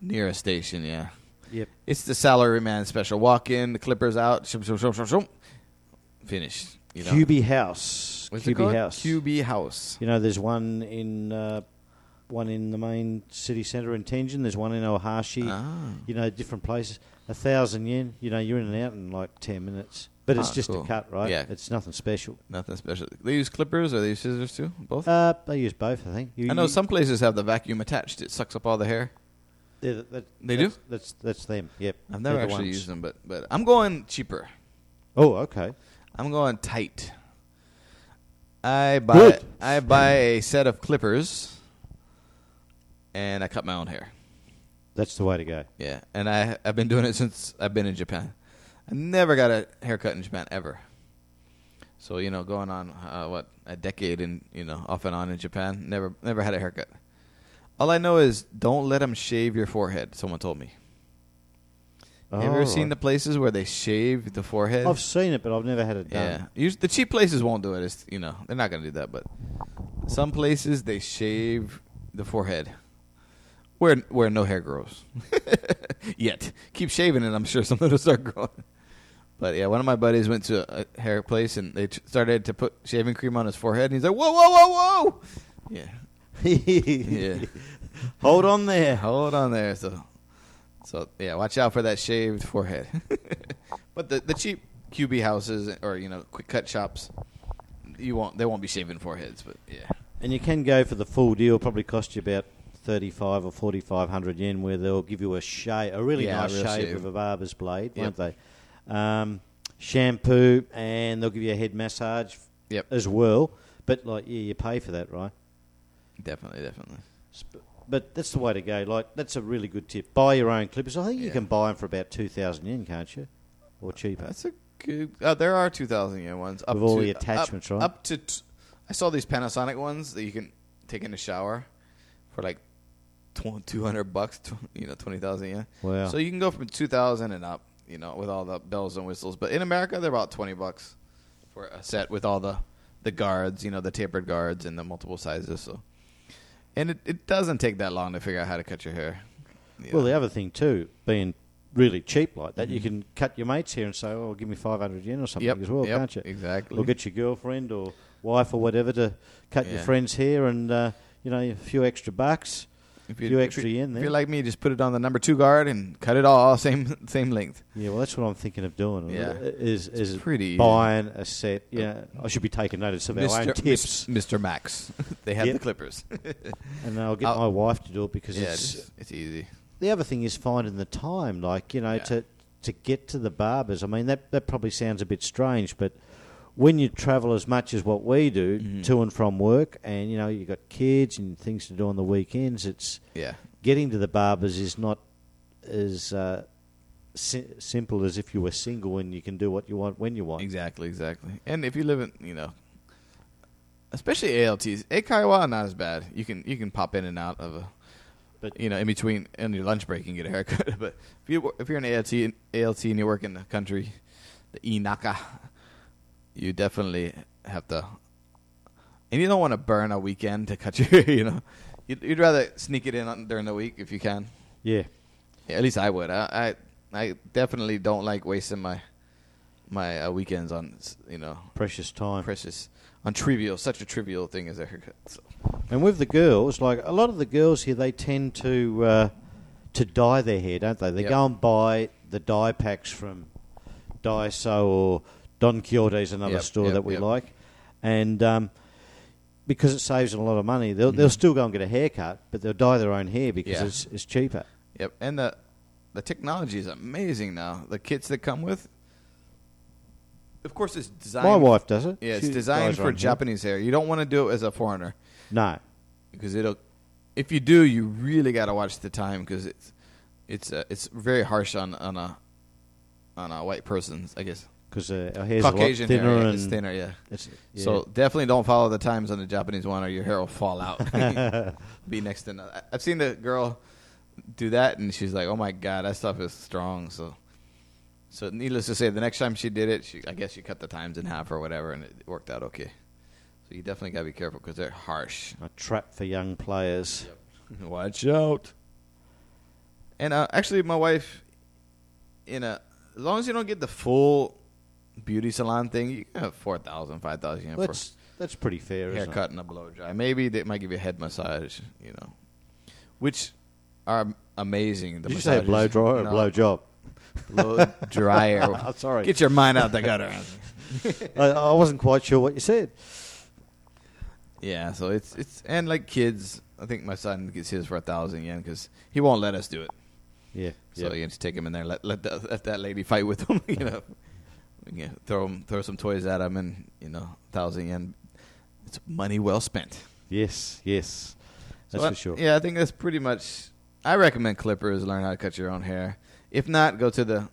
near a station. Yeah, Yep. it's the salary man special. Walk in, the clippers out, shum, shum, shum, shum, shum. finished. You know, QB House. What's it QB called? House. QB House. You know, there's one in uh, one in the main city centre in Tenjin. There's one in Ohashi. Ah. You know, different places. A thousand yen. You know, you're in and out in like ten minutes. But it's Ah, just cool. a cut, right? Yeah. It's nothing special. Nothing special. They use clippers or they use scissors too? Both? Uh, they use both, I think. You, I know some places have the vacuum attached. It sucks up all the hair. Yeah, that- They do? that's, That's that's them. Yep. I've never actually used them, but but I'm going cheaper. Oh, okay. I'm going tight. I buy Good. I buy a set of clippers, and I cut my own hair. That's the way to go. Yeah, and I I've been doing it since I've been in Japan. I never got a haircut in Japan ever. So you know, going on uh, what a decade and you know off and on in Japan, never never had a haircut. All I know is don't let them shave your forehead. Someone told me. Have you ever Oh, seen the places where they shave the forehead? I've seen it, but I've never had it done. Yeah, Us- the cheap places won't do it. It's, you know, they're not going to do that. But some places they shave the forehead, where where no hair grows yet. Keep shaving it. I'm sure something will start growing. But yeah, one of my buddies went to a hair place and they t- started to put shaving cream on his forehead, and he's like, "Whoa, whoa, whoa, whoa!" Yeah, yeah. Hold on there. Hold on there. So, so yeah, watch out for that shaved forehead. but the the cheap QB houses or you know quick cut shops, you won't they won't be shaving foreheads. But yeah, And you can go for the full deal. Probably cost you about thirty-five or forty-five hundred yen, where they'll give you a shave, a really Yeah, a nice real shave, shave. with a barber's blade, Yep. won't they? Um, shampoo, and they'll give you a head massage Yep. as well. But like, yeah, you pay for that, right? Definitely, definitely. Sp- But that's the way to go. Like, that's a really good tip. Buy your own clippers. I think you can buy them for about two thousand yen, can't you? Or cheaper. That's a good. Uh, there are two thousand yen ones up With all to, the attachments, up, right? Up to t- I saw these Panasonic ones that you can take in the shower for like two hundred bucks. You know, twenty thousand yen. Wow. So you can go from two thousand and up. You know, with all the bells and whistles. But in America, they're about twenty bucks for a set with all the the guards. You know, the tapered guards and the multiple sizes. So, and it, it doesn't take that long to figure out how to cut your hair. You Well, the other thing too, being really cheap like that, you can cut your mates here and say, "Oh, give me five hundred yen or something Yep, as well, yep, can't you?" Exactly. Or get your girlfriend or wife or whatever to cut your friend's hair and uh, you know a few extra bucks. If if extra If there. you're like me, just put it on the number two guard and cut it all same same length. Yeah, well, that's what I'm thinking of doing. Yeah. is is pretty easy. buying a set. Yeah, I should be taking notice of our own tips, Mr. Max. they have Yep. the clippers. and I'll get I'll- my wife to do it because yeah, it's it's, it's easy. the other thing is finding the time, like you know, Yeah. to to get to the barbers. I mean, that that probably sounds a bit strange, but when you travel as much as what we do Mhm. to and from work, and you know you've got kids and things to do on the weekends, it's Yeah. getting to the barbers is not as uh, si- simple as if you were single and you can do what you want when you want. Exactly, exactly. And if you live in, you know, especially ALTs, Eikaiwa not as bad. You can you can pop in and out of a, But- you know, in between in your lunch break and get a haircut. but if you if you're an ALT ALT and you work in the country, the Inaka, you definitely have to. And you don't want to burn a weekend to cut your, hair, you know, you'd, you'd rather sneak it in on, during the week if you can. Yeah, Yeah, at least I would. I I, I definitely don't like wasting my my uh, weekends on you know precious time. precious on trivial such a trivial thing as a haircut. So, And with the girls, like a lot of the girls here, they tend to uh, to dye their hair, don't they? They Yep. go and buy the dye packs from Daiso or Don Quijote is another Yep, store yep, that we yep. like, and um, because it saves them a lot of money, they'll they'll Mhm. still go and get a haircut, but they'll dye their own hair because Yeah. it's it's cheaper. yep, and the the technology is amazing now. The kits that come with, of course, it's designed. My wife does it. yeah, it's She designed for own hair. Japanese hair. You don't want to do it as a foreigner No, because it'll. If you do, you really got to watch the time because it's it's uh, it's very harsh on on a on a white person's, I guess. Because uh, our hair's Caucasian a lot thinner hair, yeah, and it's thinner, yeah. it's- yeah. So definitely don't follow the times on the Japanese one, or your hair will fall out. Be next to nothing. I've seen the girl do that, and she's like, "Oh my god, that stuff is strong." So, so needless to say, the next time she did it, she I guess she cut the times in half or whatever, and it worked out okay. So you definitely gotta be careful because they're harsh. a trap for young players. Watch out. And uh, actually, my wife, in a as long as you don't get the full beauty salon thing, you can have 4,000, 5,000 yen for That's that's pretty fair. isn't it? haircut and a blow dry. Maybe they might give you a head massage, you know, which are amazing. The Did you say a massages. blow dry or a blow job? blow dryer. I'm oh, sorry. Get your mind out the gutter. I, I wasn't quite sure what you said. yeah, so it's it's and like kids. I think my son gets his for a thousand yen because he won't let us do it. Yeah. So you just take him in there, let let, the, let that lady fight with him. You know, yeah, throw him, throw some toys at him, and you know, thousand yen. It's money well spent. Yes. Yes. That's So I- for sure. Yeah, I think that's pretty much. I recommend clippers. Learn how to cut your own hair. If not, go to the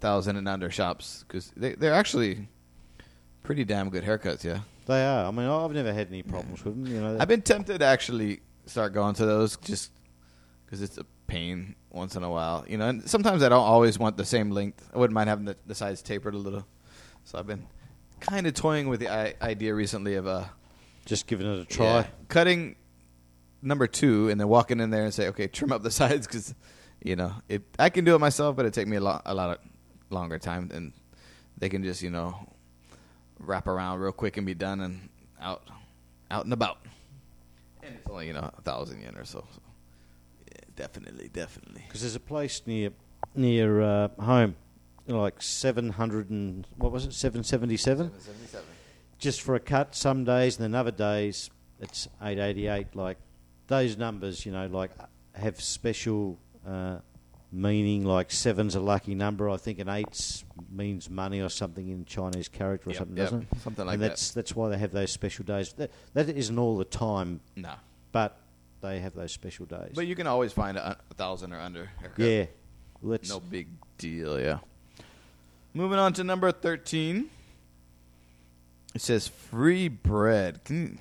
thousand and under shops because they they're actually pretty damn good haircuts. Yeah, They are. I mean, I've never had any problems with them. You know. I've been tempted to actually start going to those just because it's a pain once in a while. You know, and sometimes I don't always want the same length. I wouldn't mind having the, the sides tapered a little. So I've been kind of toying with the I- idea recently of uh, just giving it a try. yeah, cutting number two and then walking in there and say, okay, trim up the sides because you know it. I can do it myself, but it take me a lot a lot of longer time, and they can just you know wrap around real quick and be done and out out and about. And it's only you know a thousand yen or so. so definitely, definitely. Because there's a place near near uh, home, like seven hundred and what was it, seven seventy seven, just for a cut. Some days, and then other days it's eight eighty eight. Like those numbers, you know, like have special uh, meaning. Like seven's a lucky number, I think, and eight means money or something in Chinese character or Yep, something, yep, doesn't it? something like and that. that's that's why they have those special days. That that isn't all the time, No, but they have those special days. but you can always find a, a thousand or under haircut. yeah, let's No big deal, yeah. Moving on to number 13. It says free bread. Can you,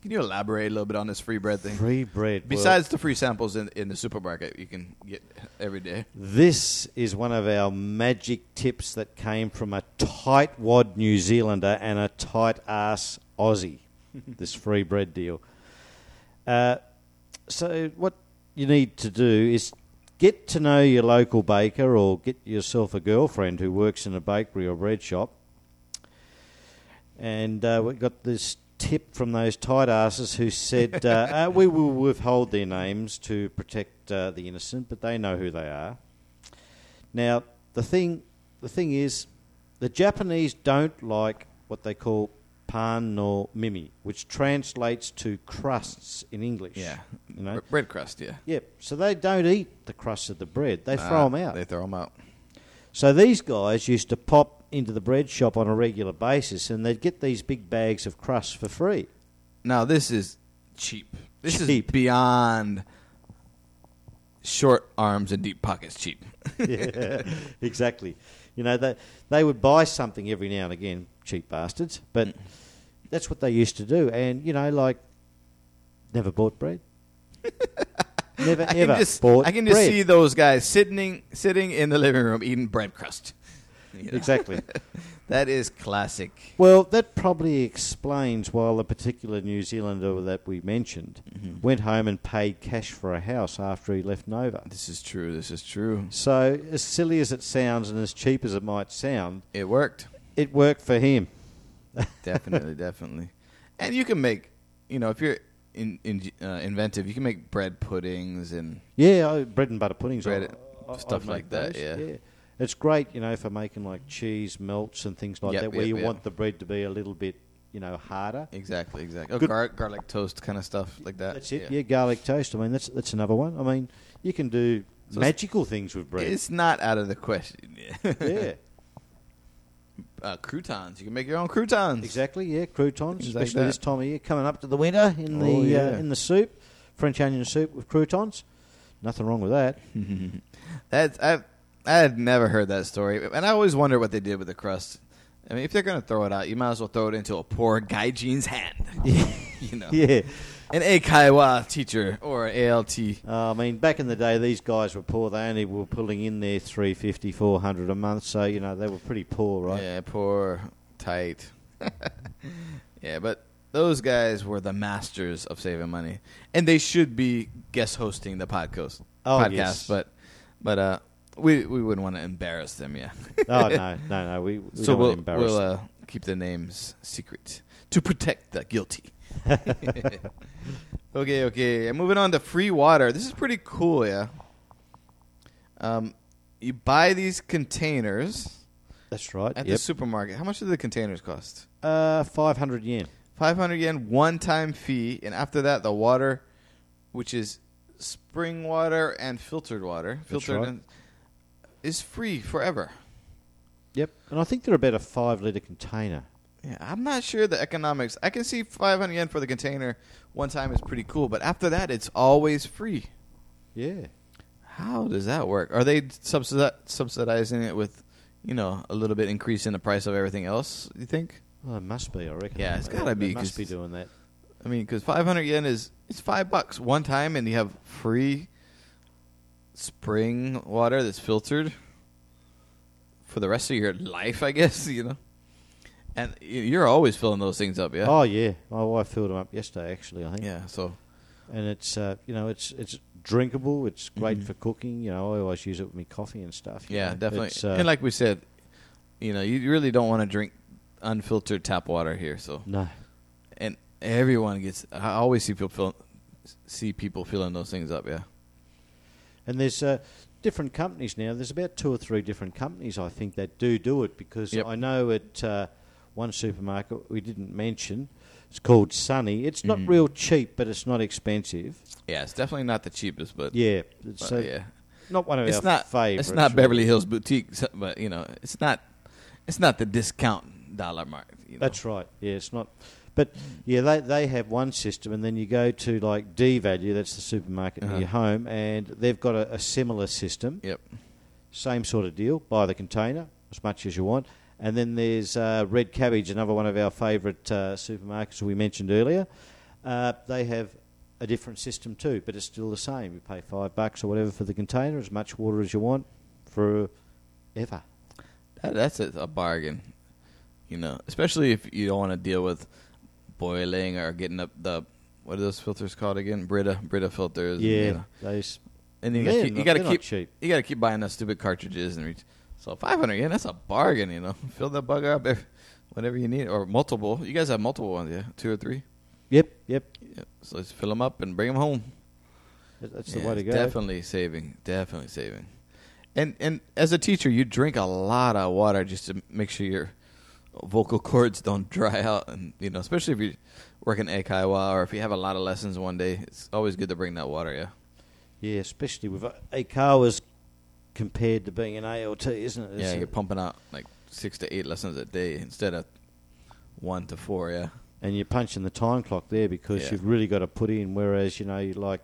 can you elaborate a little bit on this free bread thing? free bread. Well, Besides the free samples in, in the supermarket you can get every day. This is one of our magic tips that came from a tight wad New Zealander and a tight ass Aussie. this free bread deal. Uh, so what you need to do is get to know your local baker or get yourself a girlfriend who works in a bakery or bread shop. And uh, we got this tip from those tight asses who said, uh, uh, We will withhold their names to protect uh, the innocent, but they know who they are. Now, the thing, the thing is, the Japanese don't like what they call pan no mimi, which translates to crusts in English. Yeah. You know? Bread crust, yeah. Yep. So they don't eat the crusts of the bread; they throw 'em throw them out. They throw them out. So these guys used to pop into the bread shop on a regular basis, and they'd get these big bags of crusts for free. Now this is cheap. This Cheap. is beyond short arms and deep pockets cheap. yeah, exactly. You know, they they would buy something every now and again, cheap bastards, but mm. that's what they used to do. And you know, like, never bought bread. never I ever can just, bought I can just bread. see those guys sitting sitting in the living room eating bread crust. You know? exactly. That is classic. Well, that probably explains why the particular New Zealander that we mentioned Mm-hmm. went home and paid cash for a house after he left Nova. This is true. This is true. So, as silly as it sounds and as cheap as it might sound, It worked. it worked for him. Definitely, definitely. And you can make, you know, if you're in, in, uh, inventive, you can make bread puddings and Yeah, bread and butter puddings, Bread- I- I- stuff I'd like that, those, yeah. It's great, you know, for making like cheese melts and things like Yep, that, where yep, you yep. want the bread to be a little bit, you know, harder. exactly, exactly. Oh, Good- gar- garlic toast kind of stuff like that. That's it. Yeah. garlic toast. I mean, that's that's another one. I mean, you can do So it's- magical things with bread. It's not out of the question. yeah, uh, croutons. You can make your own croutons. exactly. Yeah, croutons, Things like especially that. this time of year, coming up to the winter in the Oh, yeah. uh, in the soup, French onion soup with croutons. Nothing wrong with that. That's I I had never heard that story, and I always wonder what they did with the crust. I mean, if they're gonna throw it out, you might as well throw it into a poor gaijin's hand. you know, Yeah. an Eikaiwa teacher or ALT. Uh, I mean, back in the day, these guys were poor. They only were pulling in their 350, 400 a month, so, you know, they were pretty poor, right? Yeah, poor, tight. yeah, but those guys were the masters of saving money, and they should be guest hosting the podcast. Oh, podcast, yes. but but uh, we we wouldn't want to embarrass them, yeah. oh, no, no, no. We, we so don't we'll embarrass we'll them. uh, keep the names secret to protect the guilty. okay, okay. And moving on to free water. This is pretty cool, yeah. Um, you buy these containers That's right. at yep. the supermarket. How much do the containers cost? uh, 500 yen. 500 yen one time fee, and after that, the water, which is spring water and filtered water, That's filtered right. and, is free forever. Yep. And I think they're about a five litre container. Yeah, I'm not sure the economics. I can see 500 yen for the container one time is pretty cool, but after that, it's always free. Yeah. How does that work? Are they subsidizing it with, you know, a little bit increase in the price of everything else? You think? Well, it must be, I reckon. Yeah, it's gotta they be, must be doing that. I mean, because 500 yen is it's five bucks one time, and you have free spring water that's filtered for the rest of your life, I guess. You know, and you're always filling those things up, yeah. Oh, yeah. My wife filled them up yesterday, actually, I think. yeah. So And it's, uh, you know, it's it's drinkable. It's great Mhm. for cooking. You know, I always use it with my coffee and stuff. yeah, know. definitely. Uh, and like we said, you know, you really don't want to drink unfiltered tap water here. So no. and everyone gets. I always see people fill, see people filling those things up. Yeah. And there's uh, different companies now. There's about two or three different companies, I think, that do do it because Yep. I know at uh, one supermarket we didn't mention, it's called Sunny. It's not Mhm. real cheap, but it's not expensive. Yeah, it's definitely not the cheapest, but Yeah, but, so yeah. not one of it's our not favorites. It's not. Beverly Hills Boutique, but you know, it's not. It's not the discount dollar mark. You know? That's right. Yeah, it's not. But yeah, they they have one system, and then you go to like D Value, that's the supermarket Uh-huh. near your home, and they've got a, a similar system. Yep. Same sort of deal. Buy the container as much as you want. And then there's uh, Red Cabbage, another one of our favourite uh, supermarkets we mentioned earlier. Uh, they have a different system too, but it's still the same. You pay five bucks or whatever for the container, as much water as you want, for ever. That, that's a, a bargain. You know, especially if you don't want to deal with boiling or getting up the what are those filters called again? Brita Brita filters. Yeah, You know. those and you They're got you got to keep cheap. you got to keep buying those stupid cartridges and reach. So five hundred yen, that's a bargain, you know. Fill that bugger up if whatever you need, or multiple. You guys have multiple ones, yeah, two or three. Yep, yep. yep. So let's fill them up and bring them home. That- That's the Yeah, way to go. Definitely saving. Definitely saving. And and as a teacher, you drink a lot of water just to make sure your vocal cords don't dry out, and you know, especially if you're working eikaiwa or if you have a lot of lessons one day, it's always good to bring that water. Yeah. Yeah, especially with uh, Eikaiwa's compared to being an ALT, isn't it? Yeah, It's a- you're pumping out like six to eight lessons a day instead of one to four. Yeah. and you're punching the time clock there because Yeah. you've really got to put in. Whereas you know, you like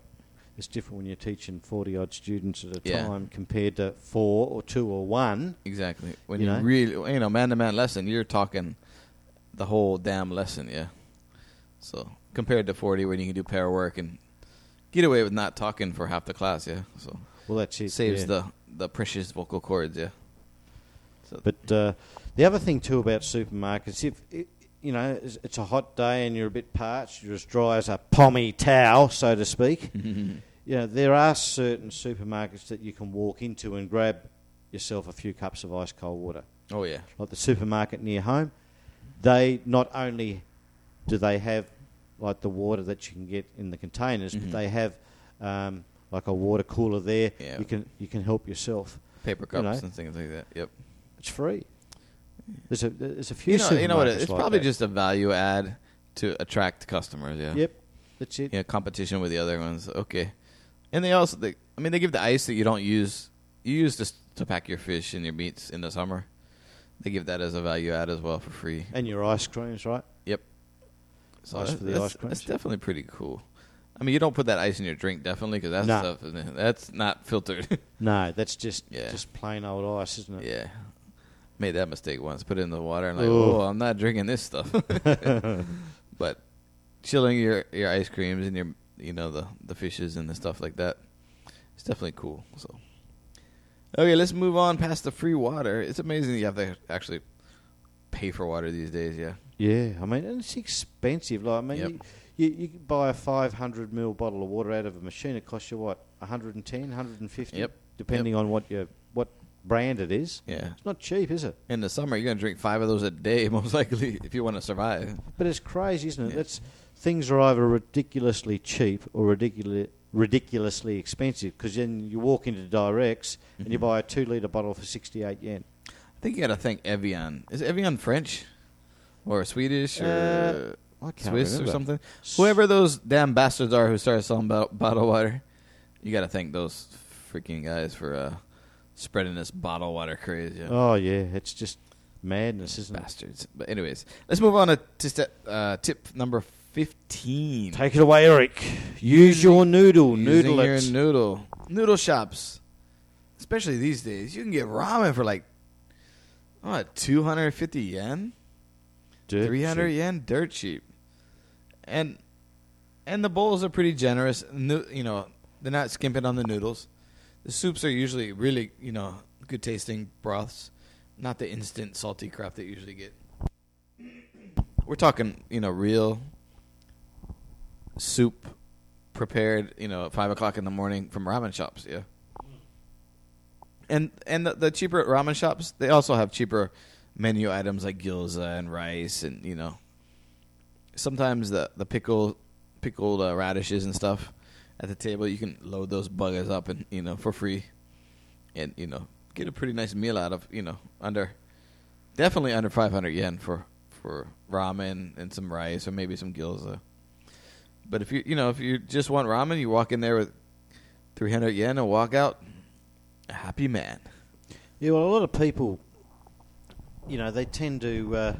it's different when you're teaching forty odd students at a Yeah. time compared to four or two or one. Exactly. When You you, know? really, you know, man to man lesson, you're talking the whole damn lesson, yeah. So compared to 40, when you can do pair work and get away with not talking for half the class, yeah. So Well, it saves yeah. the the precious vocal cords, yeah. So But uh, the other thing too about supermarkets, if it, you know it's, it's a hot day and you're a bit parched, you're as dry as a pommy towel, so to speak. you know there are certain supermarkets that you can walk into and grab yourself a few cups of ice cold water. oh yeah, Like the supermarket near home, they not only do they have like the water that you can get in the containers, Mhm. but they have um, like a water cooler there. Yeah. You can you can help yourself. paper You cups know. and things like that. Yep. It's free. There's a there's a few. You know, you know what? It's like probably that. just a value add to attract customers. Yeah. Yep, that's it. Yeah, competition with the other ones. Okay, and they also, they, I mean, they give the ice that you don't use. You use this to pack your fish and your meats in the summer. They give that as a value add as well for free. And your ice creams, right? Yep. So Ice that's, for the that's, ice creams. that's definitely pretty cool. I mean, you don't put that ice in your drink, definitely, because that Nah. stuff is that's not filtered. No, that's just Yeah. just plain old ice, isn't it? yeah, made that mistake once. Put it in the water and like, Ooh. oh, I'm not drinking this stuff. but chilling your your ice creams and your you know the the fishes and the stuff like that, it's definitely cool. So, okay, let's move on past the free water. It's amazing you have to actually pay for water these days. Yeah. Yeah, I mean, and it's expensive. Like, I mean, Yep. you, you, you buy a 500 ml bottle of water out of a machine. It costs you what, 110, 150? Yep. Depending on what your brand it is. Yeah. It's not cheap, is it? In the summer, you're gonna drink five of those a day, most likely, if you want to survive. But it's crazy, isn't it? Yeah. That's things are either ridiculously cheap or ridiculously ridiculously expensive. Because then you walk into Direx and you Mhm. buy a two liter bottle for 68 yen. I think you gotta thank Evian. Is Evian French or Swedish or Uh, Swiss remember. or something? Whoever those damn bastards are who started selling bottled water, you gotta thank those freaking guys for uh, spreading this bottled water craze. Yeah. Oh yeah, it's just madness, isn't it? bastards. But anyways, let's move on to, to step, uh, tip number fifteen. Take it away, Eric. Use your noodle, Using noodle your it. noodle noodle shops, especially these days. You can get ramen for like what two hundred fifty yen. Dirt Three hundred cheap. yen, dirt cheap, and and the bowls are pretty generous. Nu- you know, they're not skimping on the noodles. The soups are usually really, you know, good tasting broths, not the instant salty crap that you usually get. We're talking, you know, real soup prepared, you know, at five o'clock in the morning from ramen shops. Yeah, and and the, the cheaper ramen shops, they also have cheaper menu items like gyoza and rice, and you know, sometimes the the pickle pickled uh, radishes and stuff at the table. You can load those buggers up and you know for free, and you know get a pretty nice meal out of you know under definitely under five hundred yen for for ramen and some rice or maybe some gyoza. But if you you know if you just want ramen, you walk in there with three hundred yen and walk out a happy man. Yeah, well, a lot of people, you know, they tend to uh,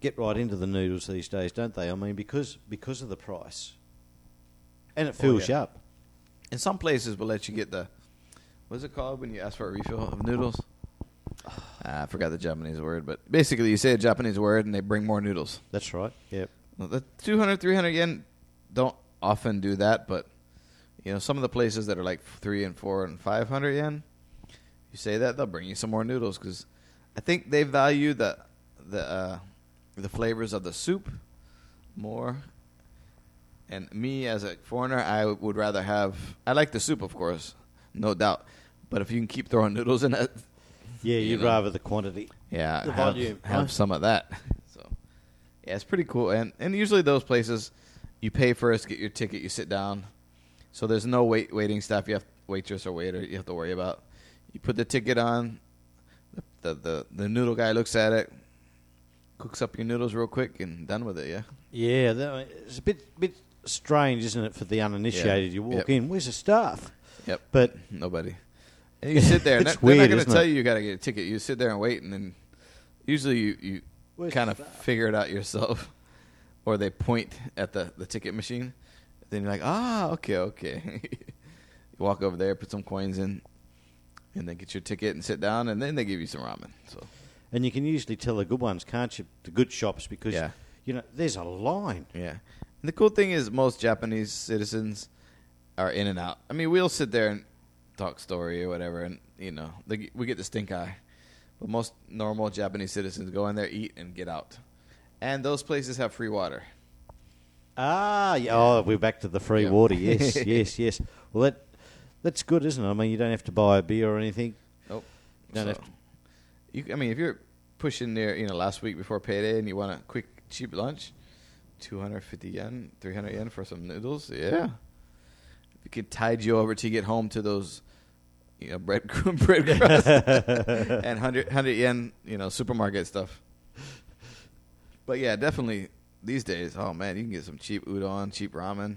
get right into the noodles these days, don't they? I mean, because because of the price, and it fills yeah. you up. And some places will let you get the what's it called when you ask for a refill of noodles? Ah, I forgot the Japanese word, but basically you say a Japanese word and they bring more noodles. That's right. Yep. The 200, 300 yen don't often do that, but you know some of the places that are like three and four and five hundred yen, you say that they'll bring you some more noodles because I think they value the the uh, the flavors of the soup more, And me as a foreigner, I would rather have. I like the soup, of course, no doubt. But if you can keep throwing noodles in it, Yeah, You you'd know. rather the quantity. yeah, The have, volume, have right? some of that. So, yeah, it's pretty cool. And and usually those places, you pay first, get your ticket, you sit down. So there's no wait waiting staff. You have waitress or waiter you have to worry about. You put the ticket on. The the the, the noodle guy looks at it, cooks up your noodles real quick, and done with it. Yeah. Yeah, that, it's a bit bit strange, isn't it, for the uninitiated? Yeah. You walk Yep. in, where's the staff? Yep. But Nobody. And you sit there. and they're not going to tell it? you you got to get a ticket. You sit there and wait, and then usually you, you kind of figure it out yourself, or they point at the, the ticket machine. Then you're like, ah, okay, okay. you walk over there, put some coins in, and then get your ticket and sit down, and then they give you some ramen. So and you can usually tell the good ones, can't you? The good shops because Yeah. you know there's a line. yeah. And the cool thing is, most Japanese citizens are in and out. I mean, we'll sit there and talk story or whatever, and you know, they, we get the stink eye. But most normal Japanese citizens go in there, eat, and get out. And those places have free water. Ah, yeah. Oh, we're back to the free Yeah. water. Yes, yes, yes. Well, that that's good, isn't it? I mean, you don't have to buy a beer or anything. Nope. Don't So, have to- you, I mean, if you're pushing there, you know, last week before payday, and you want a quick, cheap lunch, two hundred fifty yen, three hundred yen for some noodles, yeah. If it could tide you over to get home to those, you know, bread bread crust and 100, 100 yen, you know, supermarket stuff. But yeah, definitely these days. Oh man, you can get some cheap udon, cheap ramen,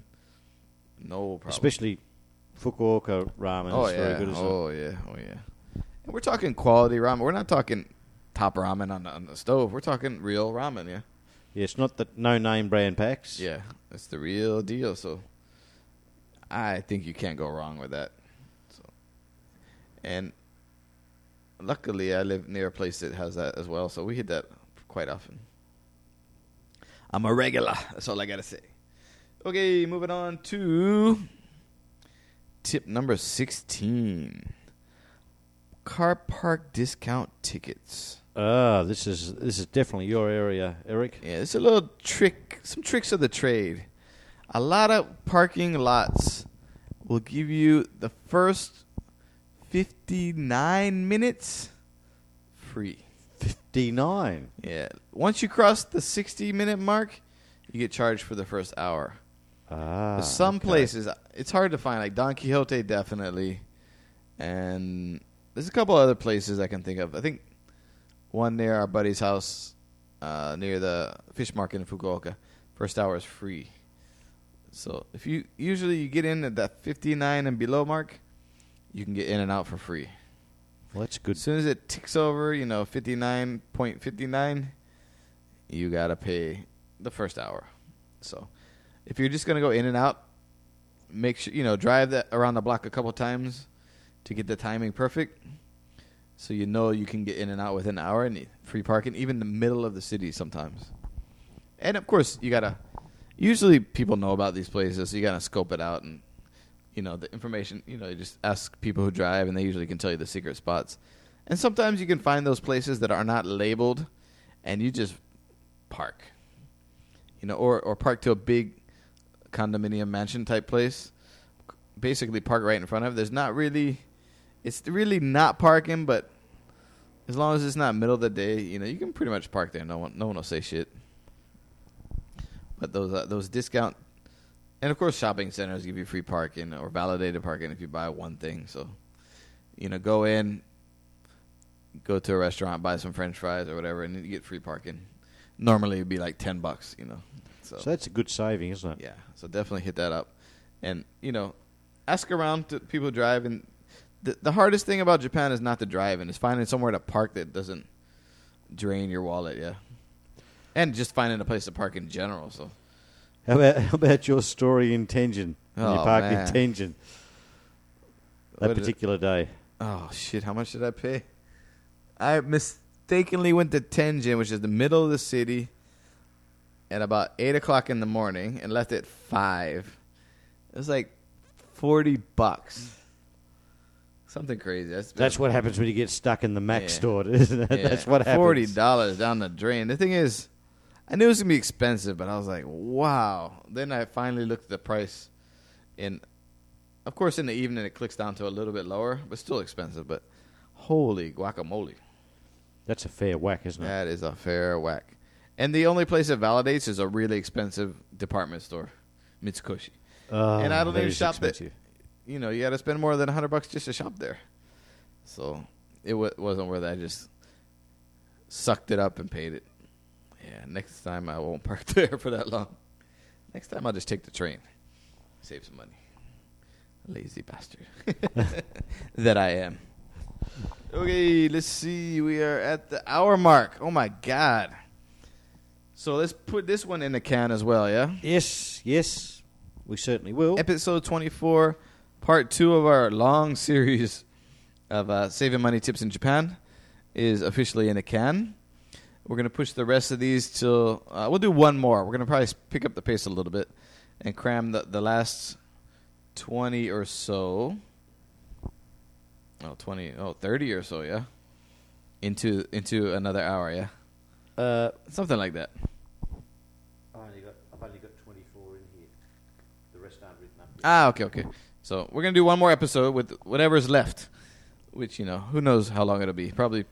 no problem. Especially Fukuoka ramen. Oh is very yeah. good, it? oh yeah. Oh yeah. And we're talking quality ramen. We're not talking top ramen on the, on the stove. We're talking real ramen. Yeah. Yeah, it's not the no-name brand packs. Yeah. It's the real deal. So I think you can't go wrong with that. So and luckily I live near a place that has that as well. So we hit that quite often. I'm a regular. That's all I gotta say. Okay, moving on to tip number sixteen. Car park discount tickets. Ah, this is this is definitely your area, Eric. Yeah, it's a little trick, some tricks of the trade. A lot of parking lots will give you the first 59 minutes free. Fifty-nine. Yeah. Once you cross the 60 minute mark, you get charged for the first hour. Ah, There's some okay. places it's hard to find, like Don Quijote, definitely, and there's a couple other places I can think of. I think one near our buddy's house, uh, near the fish market in Fukuoka. First hour is free. So if you usually you get in at that 59 and below mark, you can get in and out for free. Well, that's good. As soon as it ticks over, you know, 59.59, you got to pay the first hour. So if you're just going to go in and out, make sure, you know, drive that around the block a couple times to get the timing perfect. So you know you can get in and out within an hour and free parking, even in the middle of the city sometimes. And of course, you got to, usually people know about these places, so you got to scope it out and you know the information you know you just ask people who drive and they usually can tell you the secret spots. And sometimes you can find those places that are not labeled and you just park. You know or or park to a big condominium mansion type place. Basically park right in front of there's not really it's really not parking but as long as it's not middle of the day you know you can pretty much park there no one no one will say shit but those uh, those discount and of course, shopping centers give you free parking or validated parking if you buy one thing. So, you know, go in, go to a restaurant, buy some French fries or whatever, and you get free parking. Normally, it'd be like ten bucks. You know, so, So that's a good saving, isn't it? yeah. So definitely hit that up, and you know, ask around to people. And the the hardest thing about Japan is not the driving; it's finding somewhere to park that doesn't drain your wallet. Yeah, and just finding a place to park in general. So. How about how about your story in Tenjin? When you Oh, parked man. in Tenjin that What particular day. Oh shit! How much did I pay? I mistakenly went to Tenjin, which is the middle of the city, at about eight o'clock in the morning, and left at five. It was like forty bucks, something crazy. That's, That's what happens when you get stuck in the Mac Yeah. store, isn't it? That's what happens. Forty dollars down the drain. The thing is, I knew it was gonna be expensive, but I was like, wow. Then I finally looked at the price, and of course, in the evening it clicks down to a little bit lower, but still expensive. But holy guacamole, That's a fair whack, isn't it? that is a fair whack. And the only place it validates is a really expensive department store, Mitsukoshi. Oh, And I don't that even is shop there. expensive. You know, you got to spend more than a hundred bucks just to shop there. So it w- wasn't worth it. I just sucked it up and paid it. Yeah, next time I won't park there for that long. Next time I'll just take the train. Save some money. Lazy bastard. that I am. Okay, let's see. We are at the hour mark. Oh my god. So let's put this one in the can as well, yeah? Yes, yes, we certainly will. Episode 24, part two of our long series of uh, saving money tips in Japan is officially in a can. We're going to push the rest of these till. Uh, we'll do one more. We're going to probably pick up the pace a little bit and cram the, the last 20 or so. Oh, 20, oh, 30 or so, yeah? Into into another hour, yeah? Uh, Something like that. I've only got, I've only got 24 in here. The rest aren't written up. Ah, okay, okay. So we're gonna do one more episode with whatever's left, which you know, who knows how long it'll be. Probably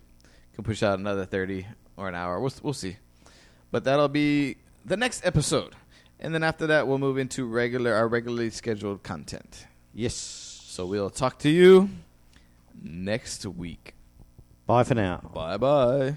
can push out another thirty or an hour. We'll we'll see. But that'll be the next episode, and then after that, we'll move into regular our regularly scheduled content. Yes. So we'll talk to you next week. Bye for now. Bye bye.